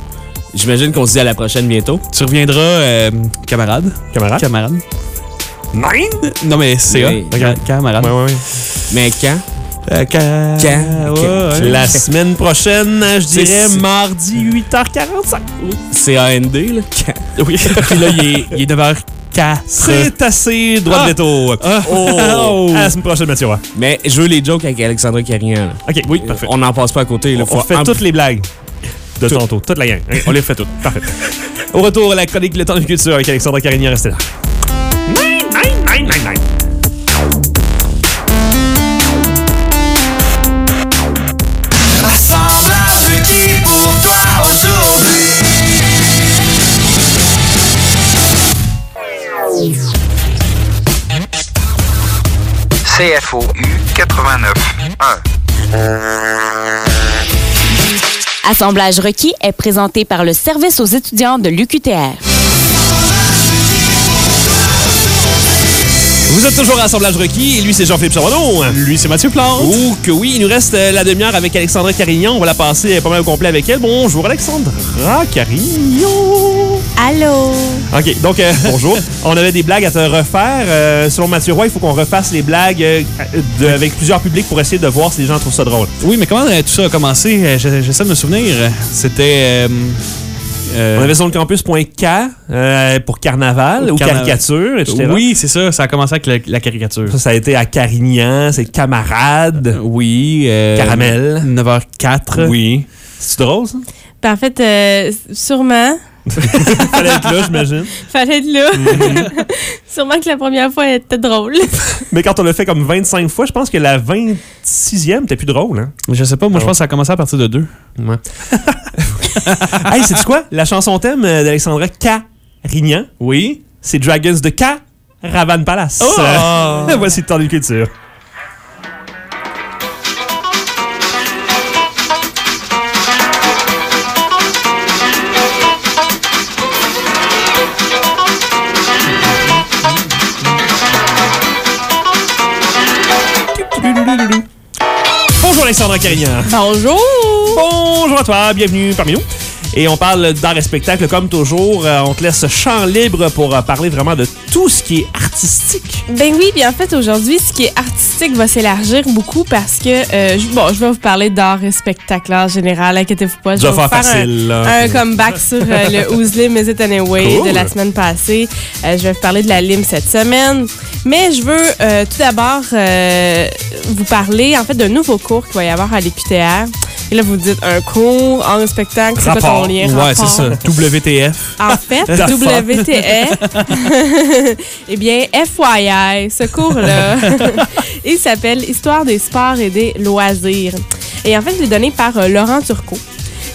J'imagine qu'on se dit à la prochaine bientôt. Tu reviendras, euh, camarade. Camarade? Camarade. Nine? Non, mais c'est Oui. Ouais, ouais, ouais. Mais quand? Euh, Quand? Ouais, ouais. La semaine prochaine, je dirais mardi 8h45. C'est AND, là? Quand? Oui. Puis là, il est, il est 9h04. C'est assez droit Ah. de veto. Oh. À la semaine prochaine, Mathieu. Mais je veux les jokes avec Alexandra Carignan. là. OK, oui, parfait. On n'en passe pas à côté. Là. On Faut fait en- toutes les blagues de Tout. tantôt, toute la gang. On les fait toutes. Parfait. Au retour, la chronique Le temps de culture avec Alexandre Carignan. Restez là. CFOU 89 Assemblage requis est présenté par le service aux étudiants de l'UQTR. Vous êtes toujours à Assemblage requis et lui, c'est Jean-Philippe Charbonneau. Lui, c'est Mathieu Plante. Oh que oui, il nous reste euh, la demi-heure avec Alexandra Carignan. On va la passer euh, pas mal au complet avec elle. Bonjour Alexandra Carignan. Allô? OK, donc euh, bonjour. On avait des blagues à te refaire. Euh, selon Mathieu Roy, il faut qu'on refasse les blagues euh, de- avec plusieurs publics pour essayer de voir si les gens trouvent ça drôle. Oui, mais comment euh, tout ça a commencé? Je- J'essaie de me souvenir. C'était... euh, euh, On avait sur le campus.k euh, pour carnaval ou Carna- caricature, etc. Oui, c'est ça. Ça a commencé avec la, la caricature. Ça, ça a été à Carignan, c'est camarade. Oui. euh, Caramel. 9h04. Oui. C'est drôle, ça? Ben, en fait, euh, sûrement. Fallait être là, j'imagine. Fallait être là. Mhm. sûrement que la première fois, elle était drôle. Mais quand on l'a fait comme 25 fois, je pense que la 26e était plus drôle. Hein? Je sais pas, moi, je pense que ça a commencé à partir de 2. Ouais. hey, c'est quoi? La chanson thème euh, d'Alexandra Carignan. Oui. C'est Dragons de Caravan Palace. Oh! Voici le temps de culture. Alexandra Carignan. Bonjour. Bonjour à toi, bienvenue parmi nous. Et on parle d'art et spectacle comme toujours. Euh, on te laisse champ libre pour euh, parler vraiment de tout ce qui est artistique. Ben oui, puis en fait, aujourd'hui, ce qui est artistique va s'élargir beaucoup parce que, euh, je- bon, je vais vous parler d'art et spectacle en général, inquiétez-vous pas. Je vais vous faire un- facile. Un, comeback sur euh, le Lim Is It Anyway Cool. de la semaine passée. Euh, je vais vous parler de la Lim cette semaine. Mais je veux tout d'abord vous parler, en fait, d'un nouveau cours qu'il va y avoir à l'EQTR. Et là, vous dites, un cours, et spectacle, c'est quoi ton lien? Ouais, c'est ça. WTF. En fait? WTF, eh bien, FYI, ce cours-là, il s'appelle Histoire des sports et des loisirs. Et en fait, il est donné par euh, Laurent Turcot.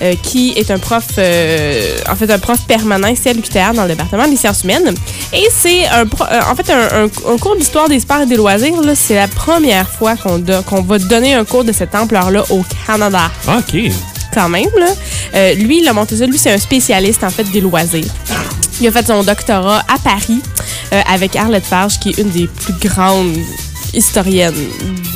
Euh, qui est un prof, euh, en fait, un prof permanent ici à l'UQTR dans le département des sciences humaines. Et c'est un, euh, en fait, un, un- un cours d'histoire des sports et des loisirs. C'est la première fois qu'on qu'on va donner un cours de cette ampleur-là au Canada OK. quand même. Là. Euh, lui, il a monté ça. Lui, c'est un spécialiste, en fait, des loisirs. Il a fait son doctorat à Paris euh, avec Arlette Farge, qui est une des plus grandes historiennes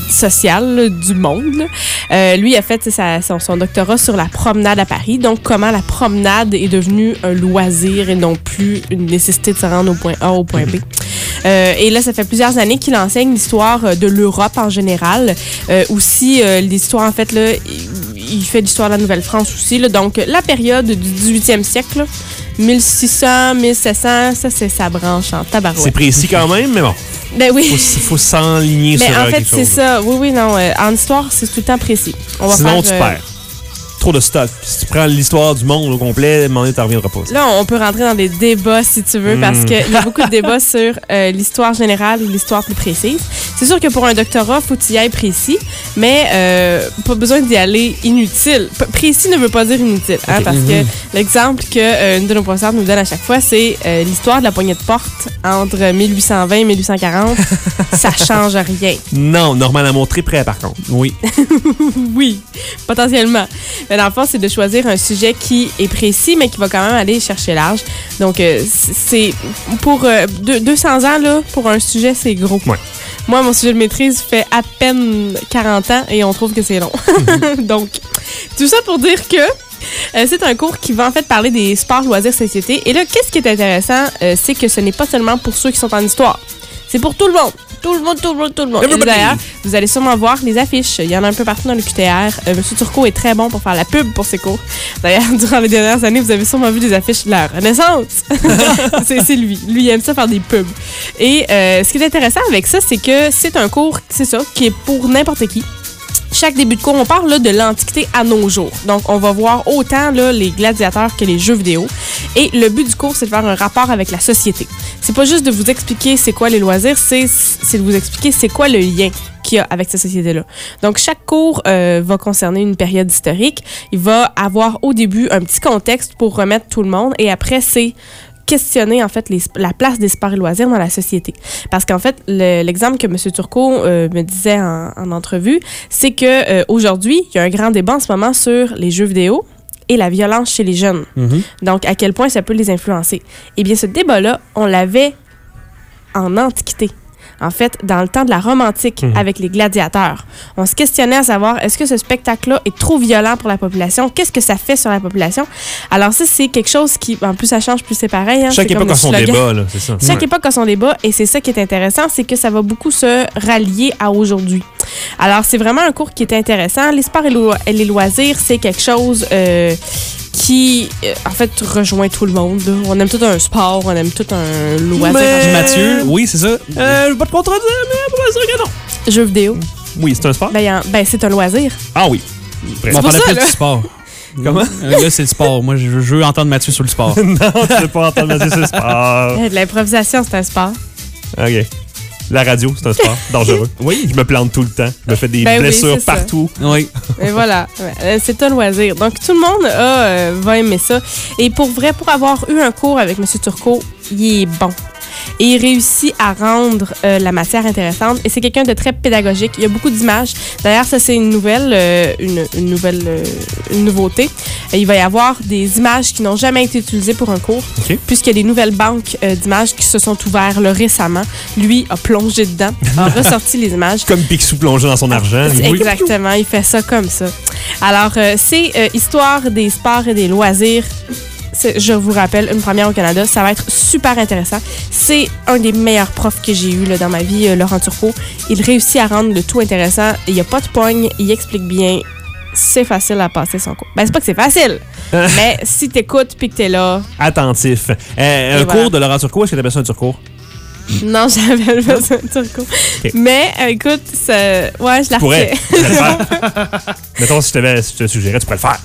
sociales là, du monde. Euh, lui a fait sa- son, son doctorat sur la promenade à Paris. Donc, comment la promenade est devenue un loisir et non plus une nécessité de se rendre au point A au point B. Euh, et là, ça fait plusieurs années qu'il enseigne l'histoire euh, de l'Europe en général. Euh, aussi, euh, l'histoire, en fait, là, il, fait l'histoire de la Nouvelle-France aussi. là. donc, la période du 18e siècle, là, 1600, 1700, ça, c'est sa branche en tabarouette. C'est précis quand même, mais bon. Ben oui. Faut, faut s'enligner Mais sur en euh, fait, quelque c'est chose. ça. Oui, oui, non. euh, en histoire, c'est tout le temps précis. On va Sinon, faire, tu euh, perds. Trop de stock. Si tu prends l'histoire du monde au complet, à un moment donné, t'en reviendras pas. Là, on peut rentrer dans des débats si tu veux, parce Mm. qu'il y a beaucoup de débats sur euh, l'histoire générale et l'histoire plus précise. C'est sûr que pour un doctorat, faut y aller précis, mais euh, pas besoin d'y aller inutile. P- précis ne veut pas dire inutile, hein, parce Mhm. que l'exemple que euh, une de nos professeurs nous donne à chaque fois, c'est l'histoire de la poignée de porte entre 1820 et 1840. ça change rien. Non, Normand Lamour, très près, par contre. Oui. oui, potentiellement. Mais dans le fond, c'est de choisir un sujet qui est précis, mais qui va quand même aller chercher large. Donc, euh, c'est pour euh, deux- 200 ans, là, pour un sujet, c'est gros. Moi, mon sujet de maîtrise fait à peine 40 ans et on trouve que c'est long. Donc, tout ça pour dire que euh, c'est un cours qui va en fait parler des sports, loisirs, société. Et là, qu'est-ce qui est intéressant, euh, c'est que ce n'est pas seulement pour ceux qui sont en histoire. C'est pour tout le monde. Tout le monde, tout le monde, tout le monde. D'ailleurs, vous allez sûrement voir les affiches. Il y en a un peu partout dans le QTR. Euh, Monsieur Turcot est très bon pour faire la pub pour ses cours. D'ailleurs, durant les dernières années, vous avez sûrement vu des affiches de la Renaissance. c'est c'est lui. Lui, il aime ça faire des pubs. Et euh, ce qui est intéressant avec ça, c'est que c'est un cours, c'est ça, qui est pour n'importe qui. Chaque début de cours, on parle de l'Antiquité à nos jours. Donc, on va voir autant les gladiateurs que les jeux vidéo. Et le but du cours, c'est de faire un rapport avec la société. C'est pas juste de vous expliquer c'est quoi les loisirs, c'est c'est de vous expliquer c'est quoi le lien qu'il y a avec cette société-là. Donc, chaque cours euh, va concerner une période historique. Il va avoir au début un petit contexte pour remettre tout le monde. Et après, c'est questionner en fait les- la place des sports et loisirs dans la société. Parce qu'en fait, le- l'exemple que M. Turcot euh, me disait en, en entrevue, c'est que euh, aujourd'hui, il y a un grand débat en ce moment sur les jeux vidéo et la violence chez les jeunes. Donc, à quel point ça peut les influencer? Eh bien, ce débat-là, on l'avait en Antiquité. En fait, dans le temps de la Rome antique, avec les gladiateurs, on se questionnait à savoir est-ce que ce spectacle-là est trop violent pour la population? Qu'est-ce que ça fait sur la population? Alors ça, c'est quelque chose qui, en plus, ça change, plus c'est pareil. hein, Chaque époque a son débat, c'est ça. Chaque Ouais. époque a son débat, et c'est ça qui est intéressant, c'est que ça va beaucoup se rallier à aujourd'hui. Alors, c'est vraiment un cours qui est intéressant. Les sports et, lo- et les loisirs, c'est quelque chose euh, qui, euh, en fait, rejoint tout le monde. là. On aime tout un sport, on aime tout un loisir. Mais- Mathieu, oui, c'est ça. Euh, je vais pas te contredire, mais pas sûr que non. Jeux vidéo. Oui, c'est un sport? Ben, y en- ben, c'est un loisir. Ah oui. On pour parlait ça, plus là. du sport. Comment? Euh, là, c'est le sport. Moi, je, je veux entendre Mathieu sur le sport. non, tu veux pas entendre Mathieu sur le sport. Euh, De l'improvisation, c'est un sport. OK. La radio, c'est un sport dangereux. Oui. Je me plante tout le temps. Je me fais des Ben oui, blessures ça. partout. Oui. Et voilà, euh, c'est un loisir. Donc tout le monde a, euh, va aimer ça. Et pour vrai, pour avoir eu un cours avec M. Turcot, il est bon. Et il réussit à rendre euh, la matière intéressante. Et c'est quelqu'un de très pédagogique. Il y a beaucoup d'images. D'ailleurs, ça c'est une nouvelle, euh, une, une nouvelle, euh, une nouveauté. Il va y avoir des images qui n'ont jamais été utilisées pour un cours, OK. puisqu'il y a des nouvelles banques d'images qui se sont ouvertes là, récemment. Lui a plongé dedans, a ressorti les images. Comme Picsou plongé dans son argent. Exactement, il fait ça comme ça. Alors, c'est Histoire des sports et des loisirs. Je vous rappelle, une première au Canada. Ça va être super intéressant. C'est un des meilleurs profs que j'ai eu là, dans ma vie, euh, Laurent Turcot. Il réussit à rendre le tout intéressant. Il n'y a pas de pogne, il explique bien. C'est facile à passer son cours. Ben, c'est pas que c'est facile, mais si t'écoutes puis que t'es là, Attentif. Euh, un voilà. cours de Laurent Turcot, est-ce que t'appelles ça un turcourt? non, j'avais besoin de Turcot. Ok. Mais, euh, écoute, ça... ouais, je la refais. Mettons, si je, t'avais- si je te suggérais, tu pourrais le faire.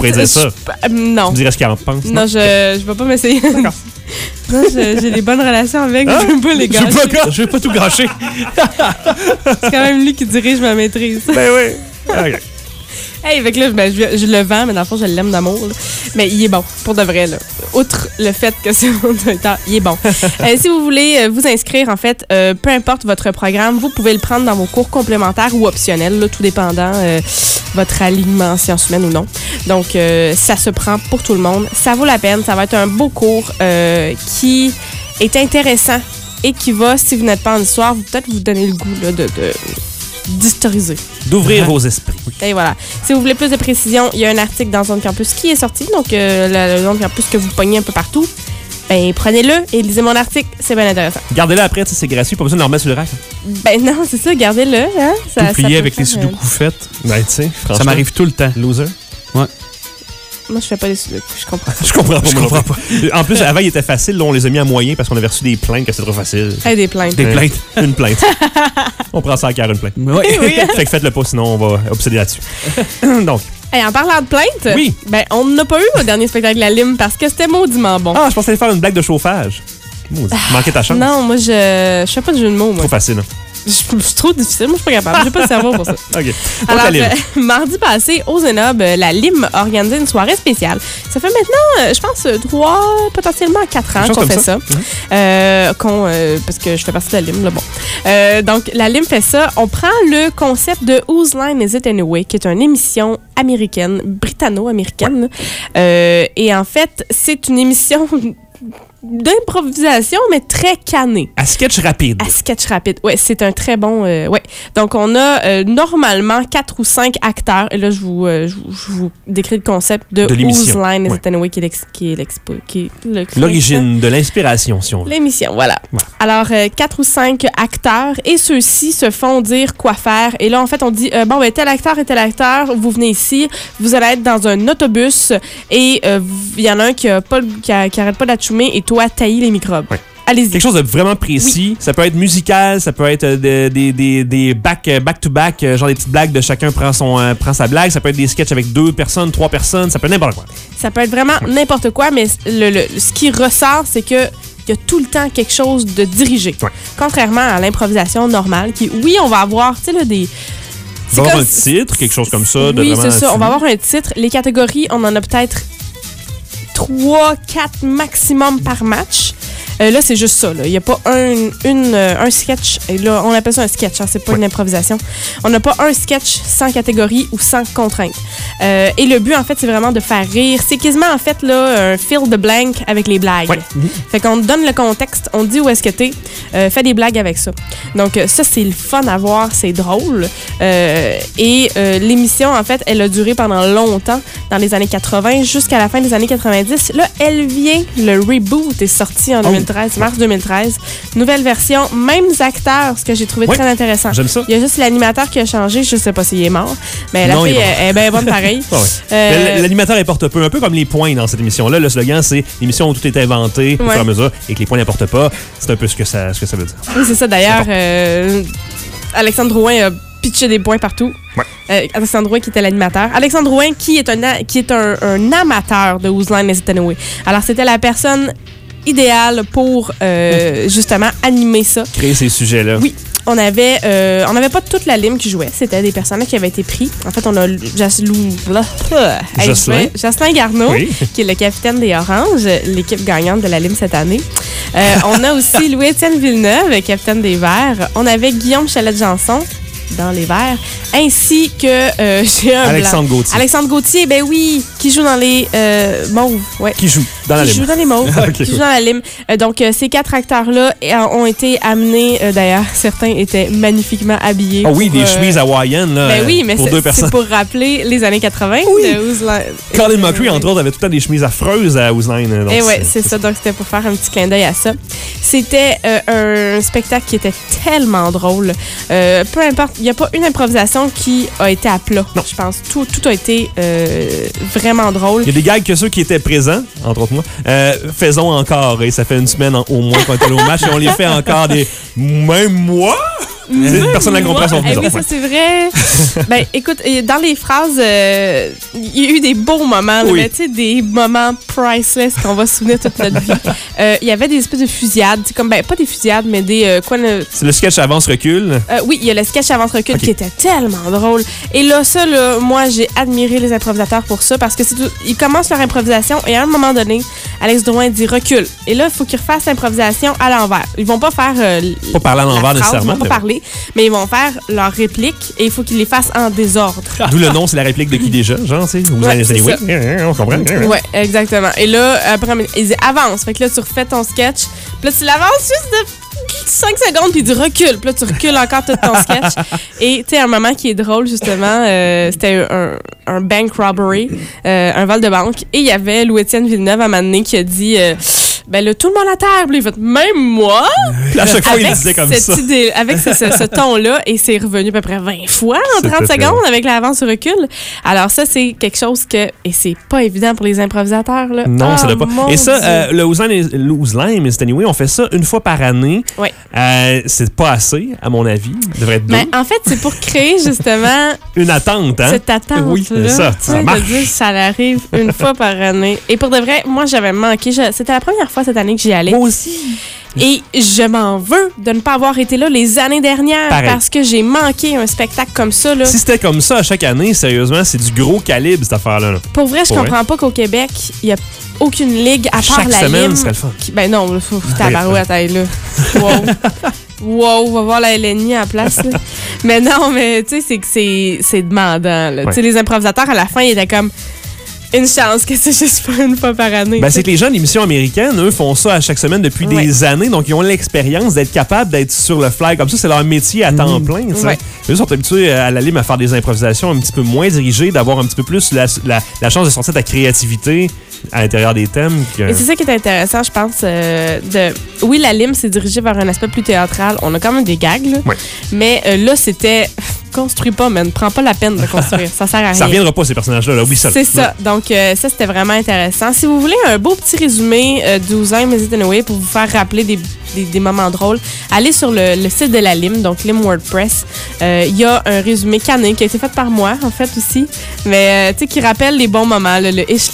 Tu pourrais dire ça. Euh, non. Tu me dirais ce qu'il en pense. Non, je, je vais pas m'essayer. non, je- j'ai des bonnes relations avec, Hein? je veux pas les Je veux gâcher. pas, je veux pas tout gâcher. C'est quand même lui qui dirige ma maîtrise. ben oui. Hey, fait que là, ben, je, je le vends, mais dans le fond, je l'aime d'amour. là. Mais il est bon, pour de vrai. Là. Outre le fait que c'est mon directeur, il est bon. Euh, si vous voulez euh, vous inscrire, en fait, euh, peu importe votre programme, vous pouvez le prendre dans vos cours complémentaires ou optionnels, là, tout dépendant votre alignement sciences humaines ou non. Donc, ça se prend pour tout le monde. Ça vaut la peine. Ça va être un beau cours qui est intéressant et qui va, si vous n'êtes pas en histoire, vous- peut-être vous donner le goût là, de, de- d'historiser. D'ouvrir vos esprits. Et voilà. Si vous voulez plus de précision, il y a un article dans Zone Campus qui est sorti. Donc, euh, le, le Zone Campus que vous pognez un peu partout, ben prenez-le et lisez mon article. C'est bien intéressant. Gardez-le après, tu sais, c'est gratuit. Pas besoin de le remettre sur le rack. Ben non, c'est ça, gardez-le. Hein? Ça, Tout plié avec les sudoku faites. Ben, tu sais, Ça m'arrive tout le temps. Loser. Moi, je fais pas des sudoku, je comprends. Je comprends pas. Je comprends plus. En plus, avant, il était facile. Là, on les a mis à moyen parce qu'on avait reçu des plaintes que c'était trop facile. Hey, des plaintes. Des plaintes. Une plainte. on prend ça à cœur, une plainte. Oui. Oui. fait que faites-le pas, sinon on va obséder là-dessus. Donc. Hey, en parlant de plaintes, Oui. ben on n'a pas eu au dernier spectacle de la Lime parce que c'était maudiment bon. Ah, je pensais faire une blague de chauffage. Maudit. Manquais ta chance. Non, moi, je, je fais pas de jeu de mots, moi. Trop facile. hein. Suis trop difficile. Moi, je suis pas capable. J'ai pas le cerveau pour ça. OK. Alors, lime. euh, mardi passé, au Zenob, euh, la LIM a organisé une soirée spéciale. Ça fait maintenant, euh, je pense, trois, potentiellement quatre ans qu'on fait ça. ça. Euh, euh, parce que je fais partie de la LIM, là, bon. Donc, la LIM fait ça. On prend le concept de Whose Line Is It Anyway, qui est une émission américaine, britanno-américaine. Et en fait, c'est une émission d'improvisation, mais très cannée. À sketch rapide. À sketch rapide. Ouais, c'est un très bon. euh, ouais. Donc, on a euh, normalement quatre ou cinq acteurs. Et là, je vous, euh, je, vous- je vous décris le concept de, De Whose. Line Is Ouais. It Anyway, qui est L'origine de l'inspiration, si on veut. L'émission, voilà. Alors, quatre ou cinq acteurs et ceux-ci se font dire quoi faire. Et là, en fait, on dit bon, ben, tel acteur et tel acteur, vous venez ici, vous allez être dans un autobus et il y en a un qui, a pas, qui, a- qui arrête pas d'achoumer et toi, taillis les microbes. Allez-y. Quelque chose de vraiment précis. Ça peut être musical, ça peut être euh, de- des, des, des back, euh, back-to-back, euh, genre des petites blagues de chacun prend, son, euh, prend sa blague. Ça peut être des sketchs avec deux personnes, trois personnes, ça peut être n'importe quoi. Ça peut être vraiment n'importe quoi, mais le, le- ce qui ressort, c'est que il y a tout le temps quelque chose de dirigé. Contrairement à l'improvisation normale, qui, oui, on va avoir, tu sais, là, des. Il va avoir un titre, quelque chose comme ça. de Oui, c'est ça. On va avoir un titre. Les catégories, on en a peut-être 3, 4 maximum par match. Euh, là, c'est juste ça. là. Il n'y a pas un, une, euh, un sketch. Et là, on appelle ça un sketch. hein, c'est pas une improvisation. On n'a pas un sketch sans catégorie ou sans contrainte. Euh, et le but, en fait, c'est vraiment de faire rire. C'est quasiment, en fait, là, un fill the blank avec les blagues. Fait qu'on te donne le contexte, on te dit où est-ce que t'es, fais des blagues avec ça. Donc, ça, c'est le fun à voir, c'est drôle. Et l'émission, en fait, elle a duré pendant longtemps, dans les années 80 jusqu'à la fin des années 90. Là, elle vient, le reboot est sorti en 2013, mars 2013. Nouvelle version, mêmes acteurs, ce que j'ai trouvé très intéressant. j'aime ça. Il y a juste l'animateur qui a changé, je sais pas s'il est mort, mais la Non, il fille est est bien bonne pareil. Ouais, ouais. Euh, Mais L'animateur importe peu, un peu comme les points dans cette émission-là. Le slogan, c'est l'émission où tout est inventé au fur et à mesure et que les points n'importent pas. C'est un peu ce que ça, ce que ça veut dire. Oui, c'est ça. D'ailleurs, euh, Alexandre Drouin a pitché des points partout. Euh, Alexandre Drouin qui était l'animateur. Alexandre Drouin qui est un, a- qui est un, un amateur de Whose Line Is It Anyway? Alors, c'était la personne idéale pour euh, justement animer ça. Créer ces sujets-là. Oui. On avait, euh, on n'avait pas toute la lime qui jouait. C'était des personnages qui avaient été pris. En fait, on a Jaslou, Jocelyn. Jocelyn Garneau, Oui. qui est le capitaine des Oranges, l'équipe gagnante de la lime cette année. Euh, on a aussi Louis-Étienne Villeneuve, capitaine des Verts. On avait Guillaume Chalette-Janson dans les Verts, ainsi que euh, j'ai un Alexandre blanc. Gauthier. Alexandre Gauthier, ben oui, qui joue dans les euh, Mauves. Ouais. Qui joue dans la Qui lime. joue dans les mauves, Ok, qui joue dans la lime. Euh, donc, ces quatre acteurs-là ont été amenés, d'ailleurs, certains étaient magnifiquement habillés. Ah oui, pour, des chemises hawaïennes, là. Ben oui, mais c'est pour rappeler les années 80 de Who's Line- Colin McRae, entre autres, avait tout le temps des chemises affreuses à Ouzline. Et ouais, c'est ça. Donc, c'était pour faire un petit clin d'œil à ça. C'était un spectacle qui était tellement drôle. Peu importe, il n'y a pas une improvisation qui a été à plat. Je pense tout, tout a été euh, vraiment drôle. Il y a des gags que ceux qui étaient présents, entre autres moi, euh, faisons encore. Et ça fait une semaine en- au moins qu'on est allé au match et on les fait encore des. Même moi? Sais, Personne n'a compris son Eh oui, ça c'est vrai. ben, écoute, dans les phrases, euh, il y a eu des beaux moments, Oui. mais tu sais, des moments priceless qu'on va se souvenir toute notre vie. Euh, Il y avait des espèces de fusillades, comme, ben, pas des fusillades, mais des. euh, quoi, le- C'est le sketch avance-recul. oui, il y a le sketch avant recul Ok. qui était tellement drôle. Et là, ça, là, moi, j'ai admiré les improvisateurs pour ça parce que c'est tout- ils commencent leur improvisation et à un moment donné, Alex Drouin dit recule. Et là, il faut qu'ils refassent l'improvisation à l'envers. Ils vont pas faire. Pas parler à l'envers nécessairement, Ils vont pas parler, mais ils vont faire leur réplique et il faut qu'ils les fassent en désordre. D'où le nom, c'est la réplique de qui déjà? Genre, tu sais, vous Ouais, allez c'est oui, ça. on comprend. Ouais, exactement. Et là, après, ils disent avance. Fait que là, tu refais ton sketch. Puis là, tu l'avances juste de 5 secondes, puis tu recules. Puis là, tu recules encore tout ton sketch. Et tu sais, un moment qui est drôle, justement, euh, c'était un, un bank robbery, euh, un vol de banque. Et il y avait Louis-Étienne Villeneuve à un moment donné qui a dit. euh, ben là, tout le monde à terre. Puis il fait même moi? Puis à chaque fois, il Avec disait comme cette ça. idée- avec ce, ce- ce ton-là, et c'est revenu à peu près 20 fois en 30 C'était secondes avec l'avance-recul. Alors ça, c'est quelque chose que... Et c'est pas évident pour les improvisateurs. Là. Non, ça Ah, doit pas. Et ça, euh, le Ouzlime is Anyway, on fait ça une fois par année. Ouais. Euh, c'est pas assez, à mon avis. Il devrait être deux. Mais en fait, c'est pour créer justement Une attente, hein? cette attente. Oui, c'est ça. Tu Ça marche. dire, ça arrive une fois par année. Et pour de vrai, moi, j'avais manqué. C'était la première fois cette année que j'y allais. Moi aussi. Et je m'en veux de ne pas avoir été là les années dernières Pareil. parce que j'ai manqué un spectacle comme ça. Là. Si c'était comme ça à chaque année, sérieusement, c'est du gros calibre, cette affaire-là. là. Pour vrai, je Pour comprends pas qu'au Québec, il n'y a aucune ligue à part Chaque la semaine, ce serait le fun. qui- ben non, tabarouette, hey, là. Wow. wow, on va voir la LNI à la place. là. mais non, mais tu sais, c'est que c'est demandant. là. Ouais. Tu sais, les improvisateurs, à la fin, ils étaient comme une chance que c'est juste pas une fois par année. Ben, c'est que les gens d'émissions américaines, eux, font ça à chaque semaine depuis Ouais. des années, donc ils ont l'expérience d'être capables d'être sur le fly comme ça. C'est leur métier à temps plein. tu sais. Ouais. Eux sont habitués à la lime à faire des improvisations un petit peu moins dirigées, d'avoir un petit peu plus la, la- la chance de sortir ta créativité à l'intérieur des thèmes. que- Et c'est ça qui est intéressant, je pense. euh, de... Oui, la lime, c'est dirigé vers un aspect plus théâtral. On a quand même des gags, là. Ouais. Mais euh, là, c'était. Construis pas, man. Prends pas la peine de construire. ça sert à rien. Ça reviendra pas, ces personnages-là. Là. Oublie ça. C'est ça. Donc, euh, ça, c'était vraiment intéressant. Si vous voulez un beau petit résumé euh, 12 ans, Is It Anyway, pour vous faire rappeler des, des- des moments drôles, allez sur le, le site de la Lime, donc Lime WordPress. Euh, Il y a un résumé cané qui a été fait par moi, en fait, aussi. Mais, euh, tu sais, qui rappelle les bons moments. là, le Ich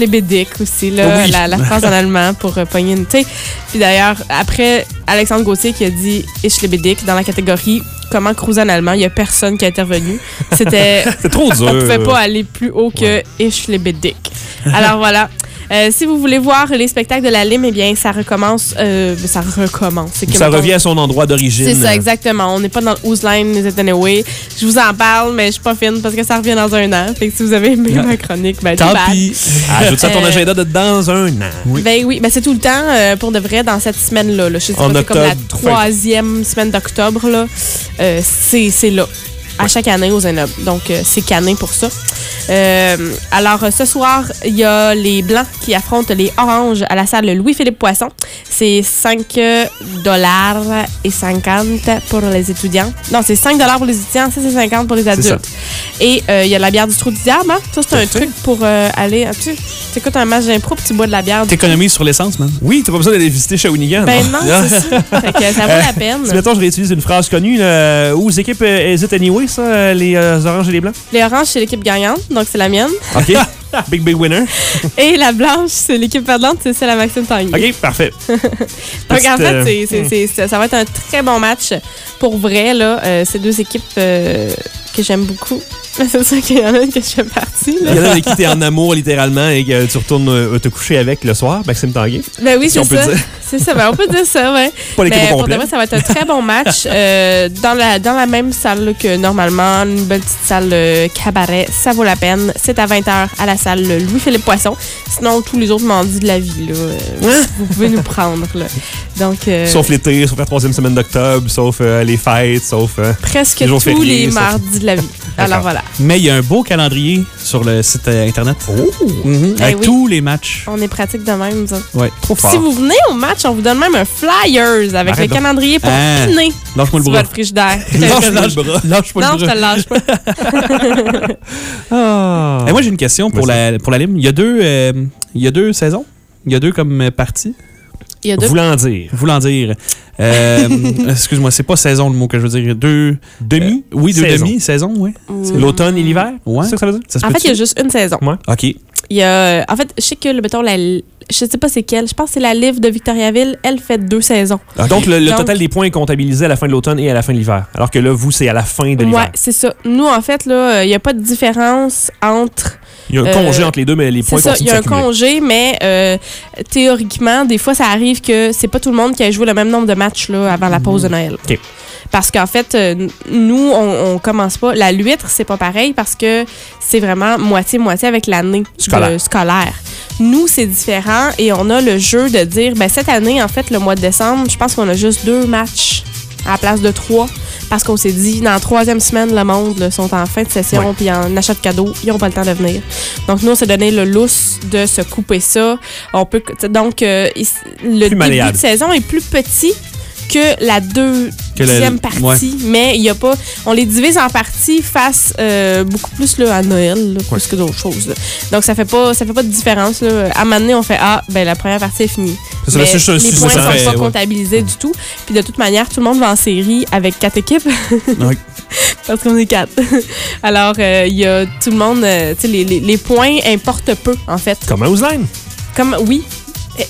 aussi, là, Oui. la, la phrase en allemand pour euh, pogner une. Puis d'ailleurs, après, Alexandre Gauthier qui a dit Ich dans la catégorie Comment cruiser en allemand, il n'y a personne qui a intervenu. C'était. C'est trop dur. On pouvait pas aller plus haut que Ich liebe dich. Alors voilà. Euh, si vous voulez voir les spectacles de la Lime, eh bien, ça recommence. euh, ça recommence. Que, Ça mettons, revient à son endroit d'origine. C'est ça, exactement. On n'est pas dans le Whose Line it anyway? Je vous en parle, mais je suis pas fine parce que ça revient dans un an. Fait que si vous avez aimé ma chronique, ben, Tant pis. Ajoute ça à ton Euh, agenda de dans un an. Ben oui, ben c'est tout le temps euh, pour de vrai dans cette semaine-là. là. Je sais pas, c'est comme la troisième semaine d'octobre. là. C'est là. À chaque année aux Zenob. Donc, euh, c'est cané pour ça. Euh, alors, euh, ce soir, il y a les Blancs qui affrontent les Oranges à la salle Louis-Philippe Poisson. C'est 5 dollars et 50 pour les étudiants. Non, c'est 5 dollars pour les étudiants, ça c'est 50 pour les adultes. Et euh, il y a la bière du trou du diable. hein. Ça, c'est un truc pour euh, aller... Tu écoutes un match d'impro puis tu bois de la bière. T'économises sur l'essence, man. Oui, t'as pas besoin d'aller visiter Shawinigan. Ben non, c'est ça. Fait que ça vaut la peine. Si, mettons, je réutilise une phrase connue, là, où les équipes hésitent anyway, ça, euh, les euh, oranges et les blancs? Les oranges, c'est l'équipe gagnante, donc c'est la mienne. OK. big, big winner. Et la blanche, c'est l'équipe perdante, c'est celle à Maxime Tanguy. OK, parfait. Donc, Petite, en fait, euh, c'est- c'est- c'est- ça va être un très bon match. Pour vrai, là, c'est deux équipes que j'aime beaucoup. C'est sûr qu'il y en a une que je fais partie. là. Il y en a qui t'es en amour littéralement et que tu retournes euh, te coucher avec le soir, Maxime Tanguay. Ben oui, Si c'est ça. C'est ça. Ben, on peut dire ça, ouais. Pas Mais au pour vrai, ça va être un très bon match. euh, dans, la, dans la même salle là, que normalement, une belle petite salle euh, cabaret. Ça vaut la peine. C'est à 20h à la salle Louis-Philippe Poisson. Sinon, tous les autres mandits de la vie, là, euh, vous pouvez nous prendre. Là. Donc, Sauf l'été, sauf la troisième semaine d'octobre, sauf les fêtes, sauf. presque les jours tous fériés, les mardis de la vie. Alors voilà. Mais il y a un beau calendrier sur le site euh, Internet. Mhm. Ben Avec oui. tous les matchs. On est pratique de même, nous autres. Ouais, trop fort. Si vous venez au match, on vous donne même un flyers avec Arrête le donc. calendrier pour Ah. piner Lâche-moi le sur bras. votre frigidaire. Lâche-moi le bras. Lâche-moi Non, le je bras. te le lâche pas. Ah. Et moi, j'ai une question pour la, pour la Lime. Il y a deux, euh, il y a deux saisons? Il y a deux comme euh, parties? Il y a deux. Voulant dire. Voulant dire. Euh, Excuse-moi, c'est pas saison le mot que je veux dire. Deux. Demi? euh, oui, deux Saison. demi-saisons, oui. Mm. L'automne et l'hiver? Ouais. C'est ça que ça veut dire? Ça En fait, il y a juste une saison. OK. Il y a, en fait, je sais que, le- mettons, la, je sais pas c'est quelle. Je pense que c'est la livre de Victoriaville. Elle fait deux saisons. Ah, Donc, le, le Donc- total des points est comptabilisé à la fin de l'automne et à la fin de l'hiver. Alors que là, vous, c'est à la fin de l'hiver. Ouais, c'est ça. Nous, en fait, là, il n'y a pas de différence entre. Il y a un euh, congé entre les deux, mais les points C'est ça, il y a un congé, mais euh, théoriquement, des fois, ça arrive que c'est pas tout le monde qui a joué le même nombre de matchs là, avant la pause de Noël. OK. Parce qu'en fait, euh, nous, on, on commence pas. La l'huître, c'est pas pareil parce que c'est vraiment moitié-moitié avec l'année scolaire. Nous, c'est différent et on a le jeu de dire, ben, cette année, en fait, le mois de décembre, je pense qu'on a juste deux matchs à la place de trois. Parce qu'on s'est dit, dans la troisième semaine, le monde là, sont en fin de session puis en achat de cadeaux, ils n'ont pas le temps de venir. Donc, nous, on s'est donné le lousse de se couper ça. On peut, donc, euh, le début malléable. de saison est plus petit que la deuxième partie, ouais. mais il y a pas. On les divise en parties face euh, beaucoup plus là, à Noël, là, plus que d'autres choses. là. Donc ça fait pas ça fait pas de différence. Là. À un moment donné, on fait ah ben la première partie est finie. C'est ça, Mais c'est- les points ça sont fait- pas ouais. comptabilisés du tout. Puis de toute manière, tout le monde va en série avec quatre équipes. Parce qu'on est quatre. Alors, euh, il y a tout le monde, euh, tu sais, les, les- les points importent peu, en fait. Comme un. Comme, oui.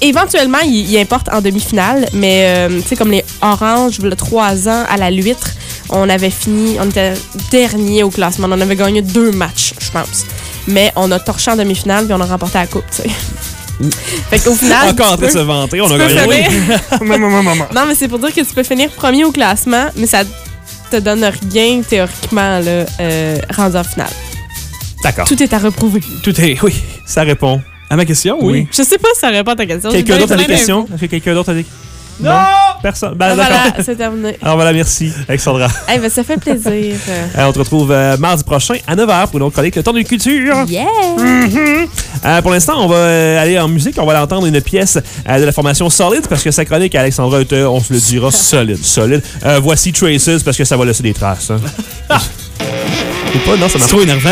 Éventuellement, il, il importe en demi-finale, mais euh, tu sais, comme les Oranges, le 3 ans à la Luître, on avait fini, on était dernier au classement. On avait gagné deux matchs, je pense. Mais on a torché en demi-finale puis on a remporté la coupe, tu sais. fait qu'au final. Encore en train de se vanter, on a gagné. non, mais c'est pour dire que tu peux finir premier au classement, mais ça te donne rien théoriquement là, euh, rendu en finale. D'accord. Tout est à reprouver. Tout est. Oui. Ça répond. À ma question, oui. Je sais pas si ça répond à ta question. Quelqu'un d'autre a des questions? Est-ce que quelqu'un d'autre a des... Non! Personne. Ben, Ah, d'accord. voilà, c'est terminé. Alors voilà, merci, Alexandra. Eh ben, ça fait plaisir. Euh, on te retrouve euh, mardi prochain à 9h pour une autre chronique, le temps de culture. Yeah! Mhm. Euh, pour l'instant, on va aller en musique. On va aller entendre une pièce euh, de la formation Solid parce que sa chronique, Alexandra, était, on se le dira, solide. Solide. Euh, voici Traces parce que ça va laisser des traces. hein. Ou pas? Non, ça C'est marche trop énervant.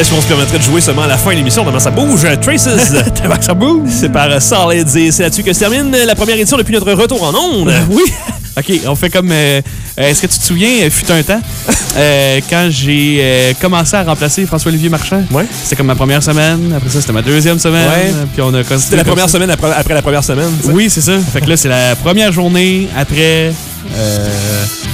Pièce qu'on se permettrait de jouer seulement à la fin de l'émission, tellement ça bouge. Traces. tellement que ça bouge. C'est par euh, Solids et c'est là-dessus que se termine la première édition depuis notre retour en ondes. Oui. OK, on fait comme. euh, euh, Est-ce que tu te souviens, euh, fut un temps, euh, quand j'ai euh, commencé à remplacer François-Olivier Marchand? Ouais. C'était comme ma première semaine. Après ça, c'était ma deuxième semaine. Ouais. euh, Puis on a C'était la première semaine après, après la première semaine. ça? Oui, c'est ça. Fait que là, c'est la première journée après euh,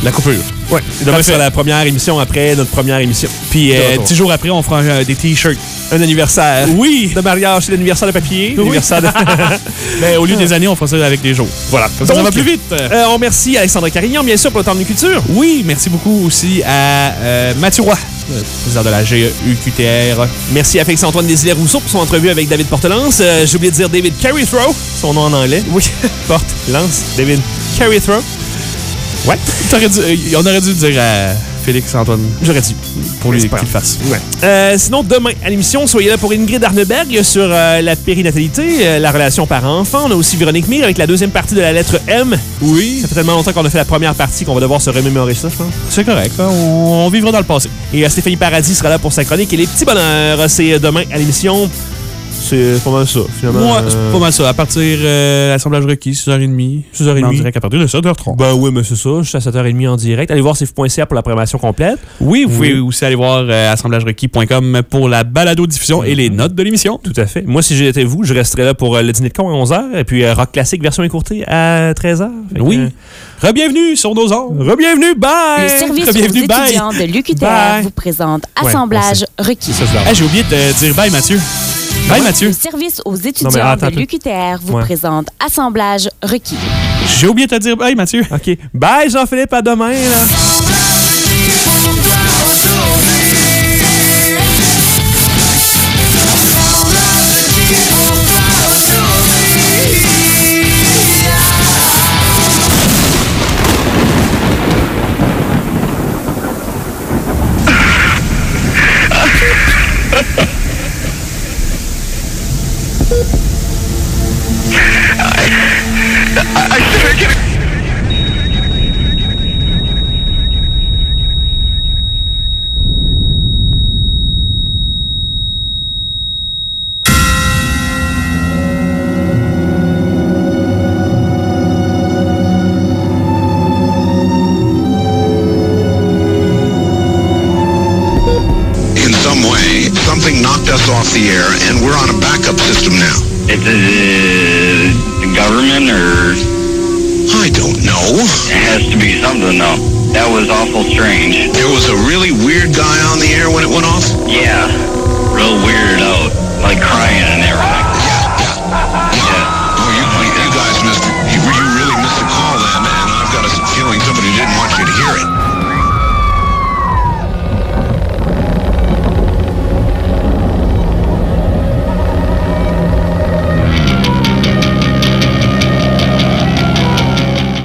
la coupure. Ouais. Demain sera la première émission après notre première émission. Puis euh, dix jours après, on fera euh, des t-shirts. Un anniversaire. Oui. De mariage, c'est l'anniversaire de papier. Oui. L'anniversaire de... Mais au lieu des années, on fera ça avec des jours. Voilà. Comme ça, va plus vite. Euh, on remercie Alexandre Carignan, bien sûr, pour le temps de culture. Oui, merci beaucoup aussi à euh, Mathieu Roy, président de la GEUQTR. Merci à Félix-Antoine Désilets-Rousseau pour son entrevue avec David Portelance. Euh, J'ai oublié de dire David Carrythrow, son nom en anglais. Oui. Porte-Lance. David Carrythrow. Ouais. Dû- euh, on aurait dû dire à Félix-Antoine J'aurais dû. pour lui qu'il le fasse. Ouais. Euh, sinon, demain à l'émission, soyez là pour Ingrid Arneberg sur euh, la périnatalité, la relation parent-enfant. On a aussi Véronique Mire avec la deuxième partie de la lettre M. Oui. Ça fait tellement longtemps qu'on a fait la première partie qu'on va devoir se remémorer ça, je pense. C'est correct. hein, On, on vivra dans le passé. Et Stéphanie Paradis sera là pour sa chronique. Et les petits bonheurs, c'est demain à l'émission. C'est pas mal ça, finalement. Moi, Euh, c'est pas mal ça. À partir euh, l'assemblage requis, 6h30. 6h30. En direct à partir de 7h30. Ben oui, mais c'est ça. Je suis à 7h30 en direct. Allez voir cf.ca pour la programmation complète. Oui, vous pouvez aussi aller voir euh, assemblagerequis.com pour la balado-diffusion et les notes de l'émission. Tout à fait. Moi, si j'étais vous, je resterais là pour euh, le dîner de con à 11h et puis euh, rock classique version écourtée à 13h. Fait que, Oui. euh, Re-bienvenue sur nos ondes. Re-bienvenue, bye! Le service aux Bienvenue, bye. étudiants de l'UQTR vous présente Ouais, Assemblage requis. Ah, J'ai oublié de te dire bye, Mathieu. Bye, Mathieu. Le service aux Non, étudiants attends de l'UQTR vous Ouais. présente Assemblage requis. J'ai oublié de te dire bye, Mathieu. OK. Bye, Jean-Philippe, à demain. Là. Yeah.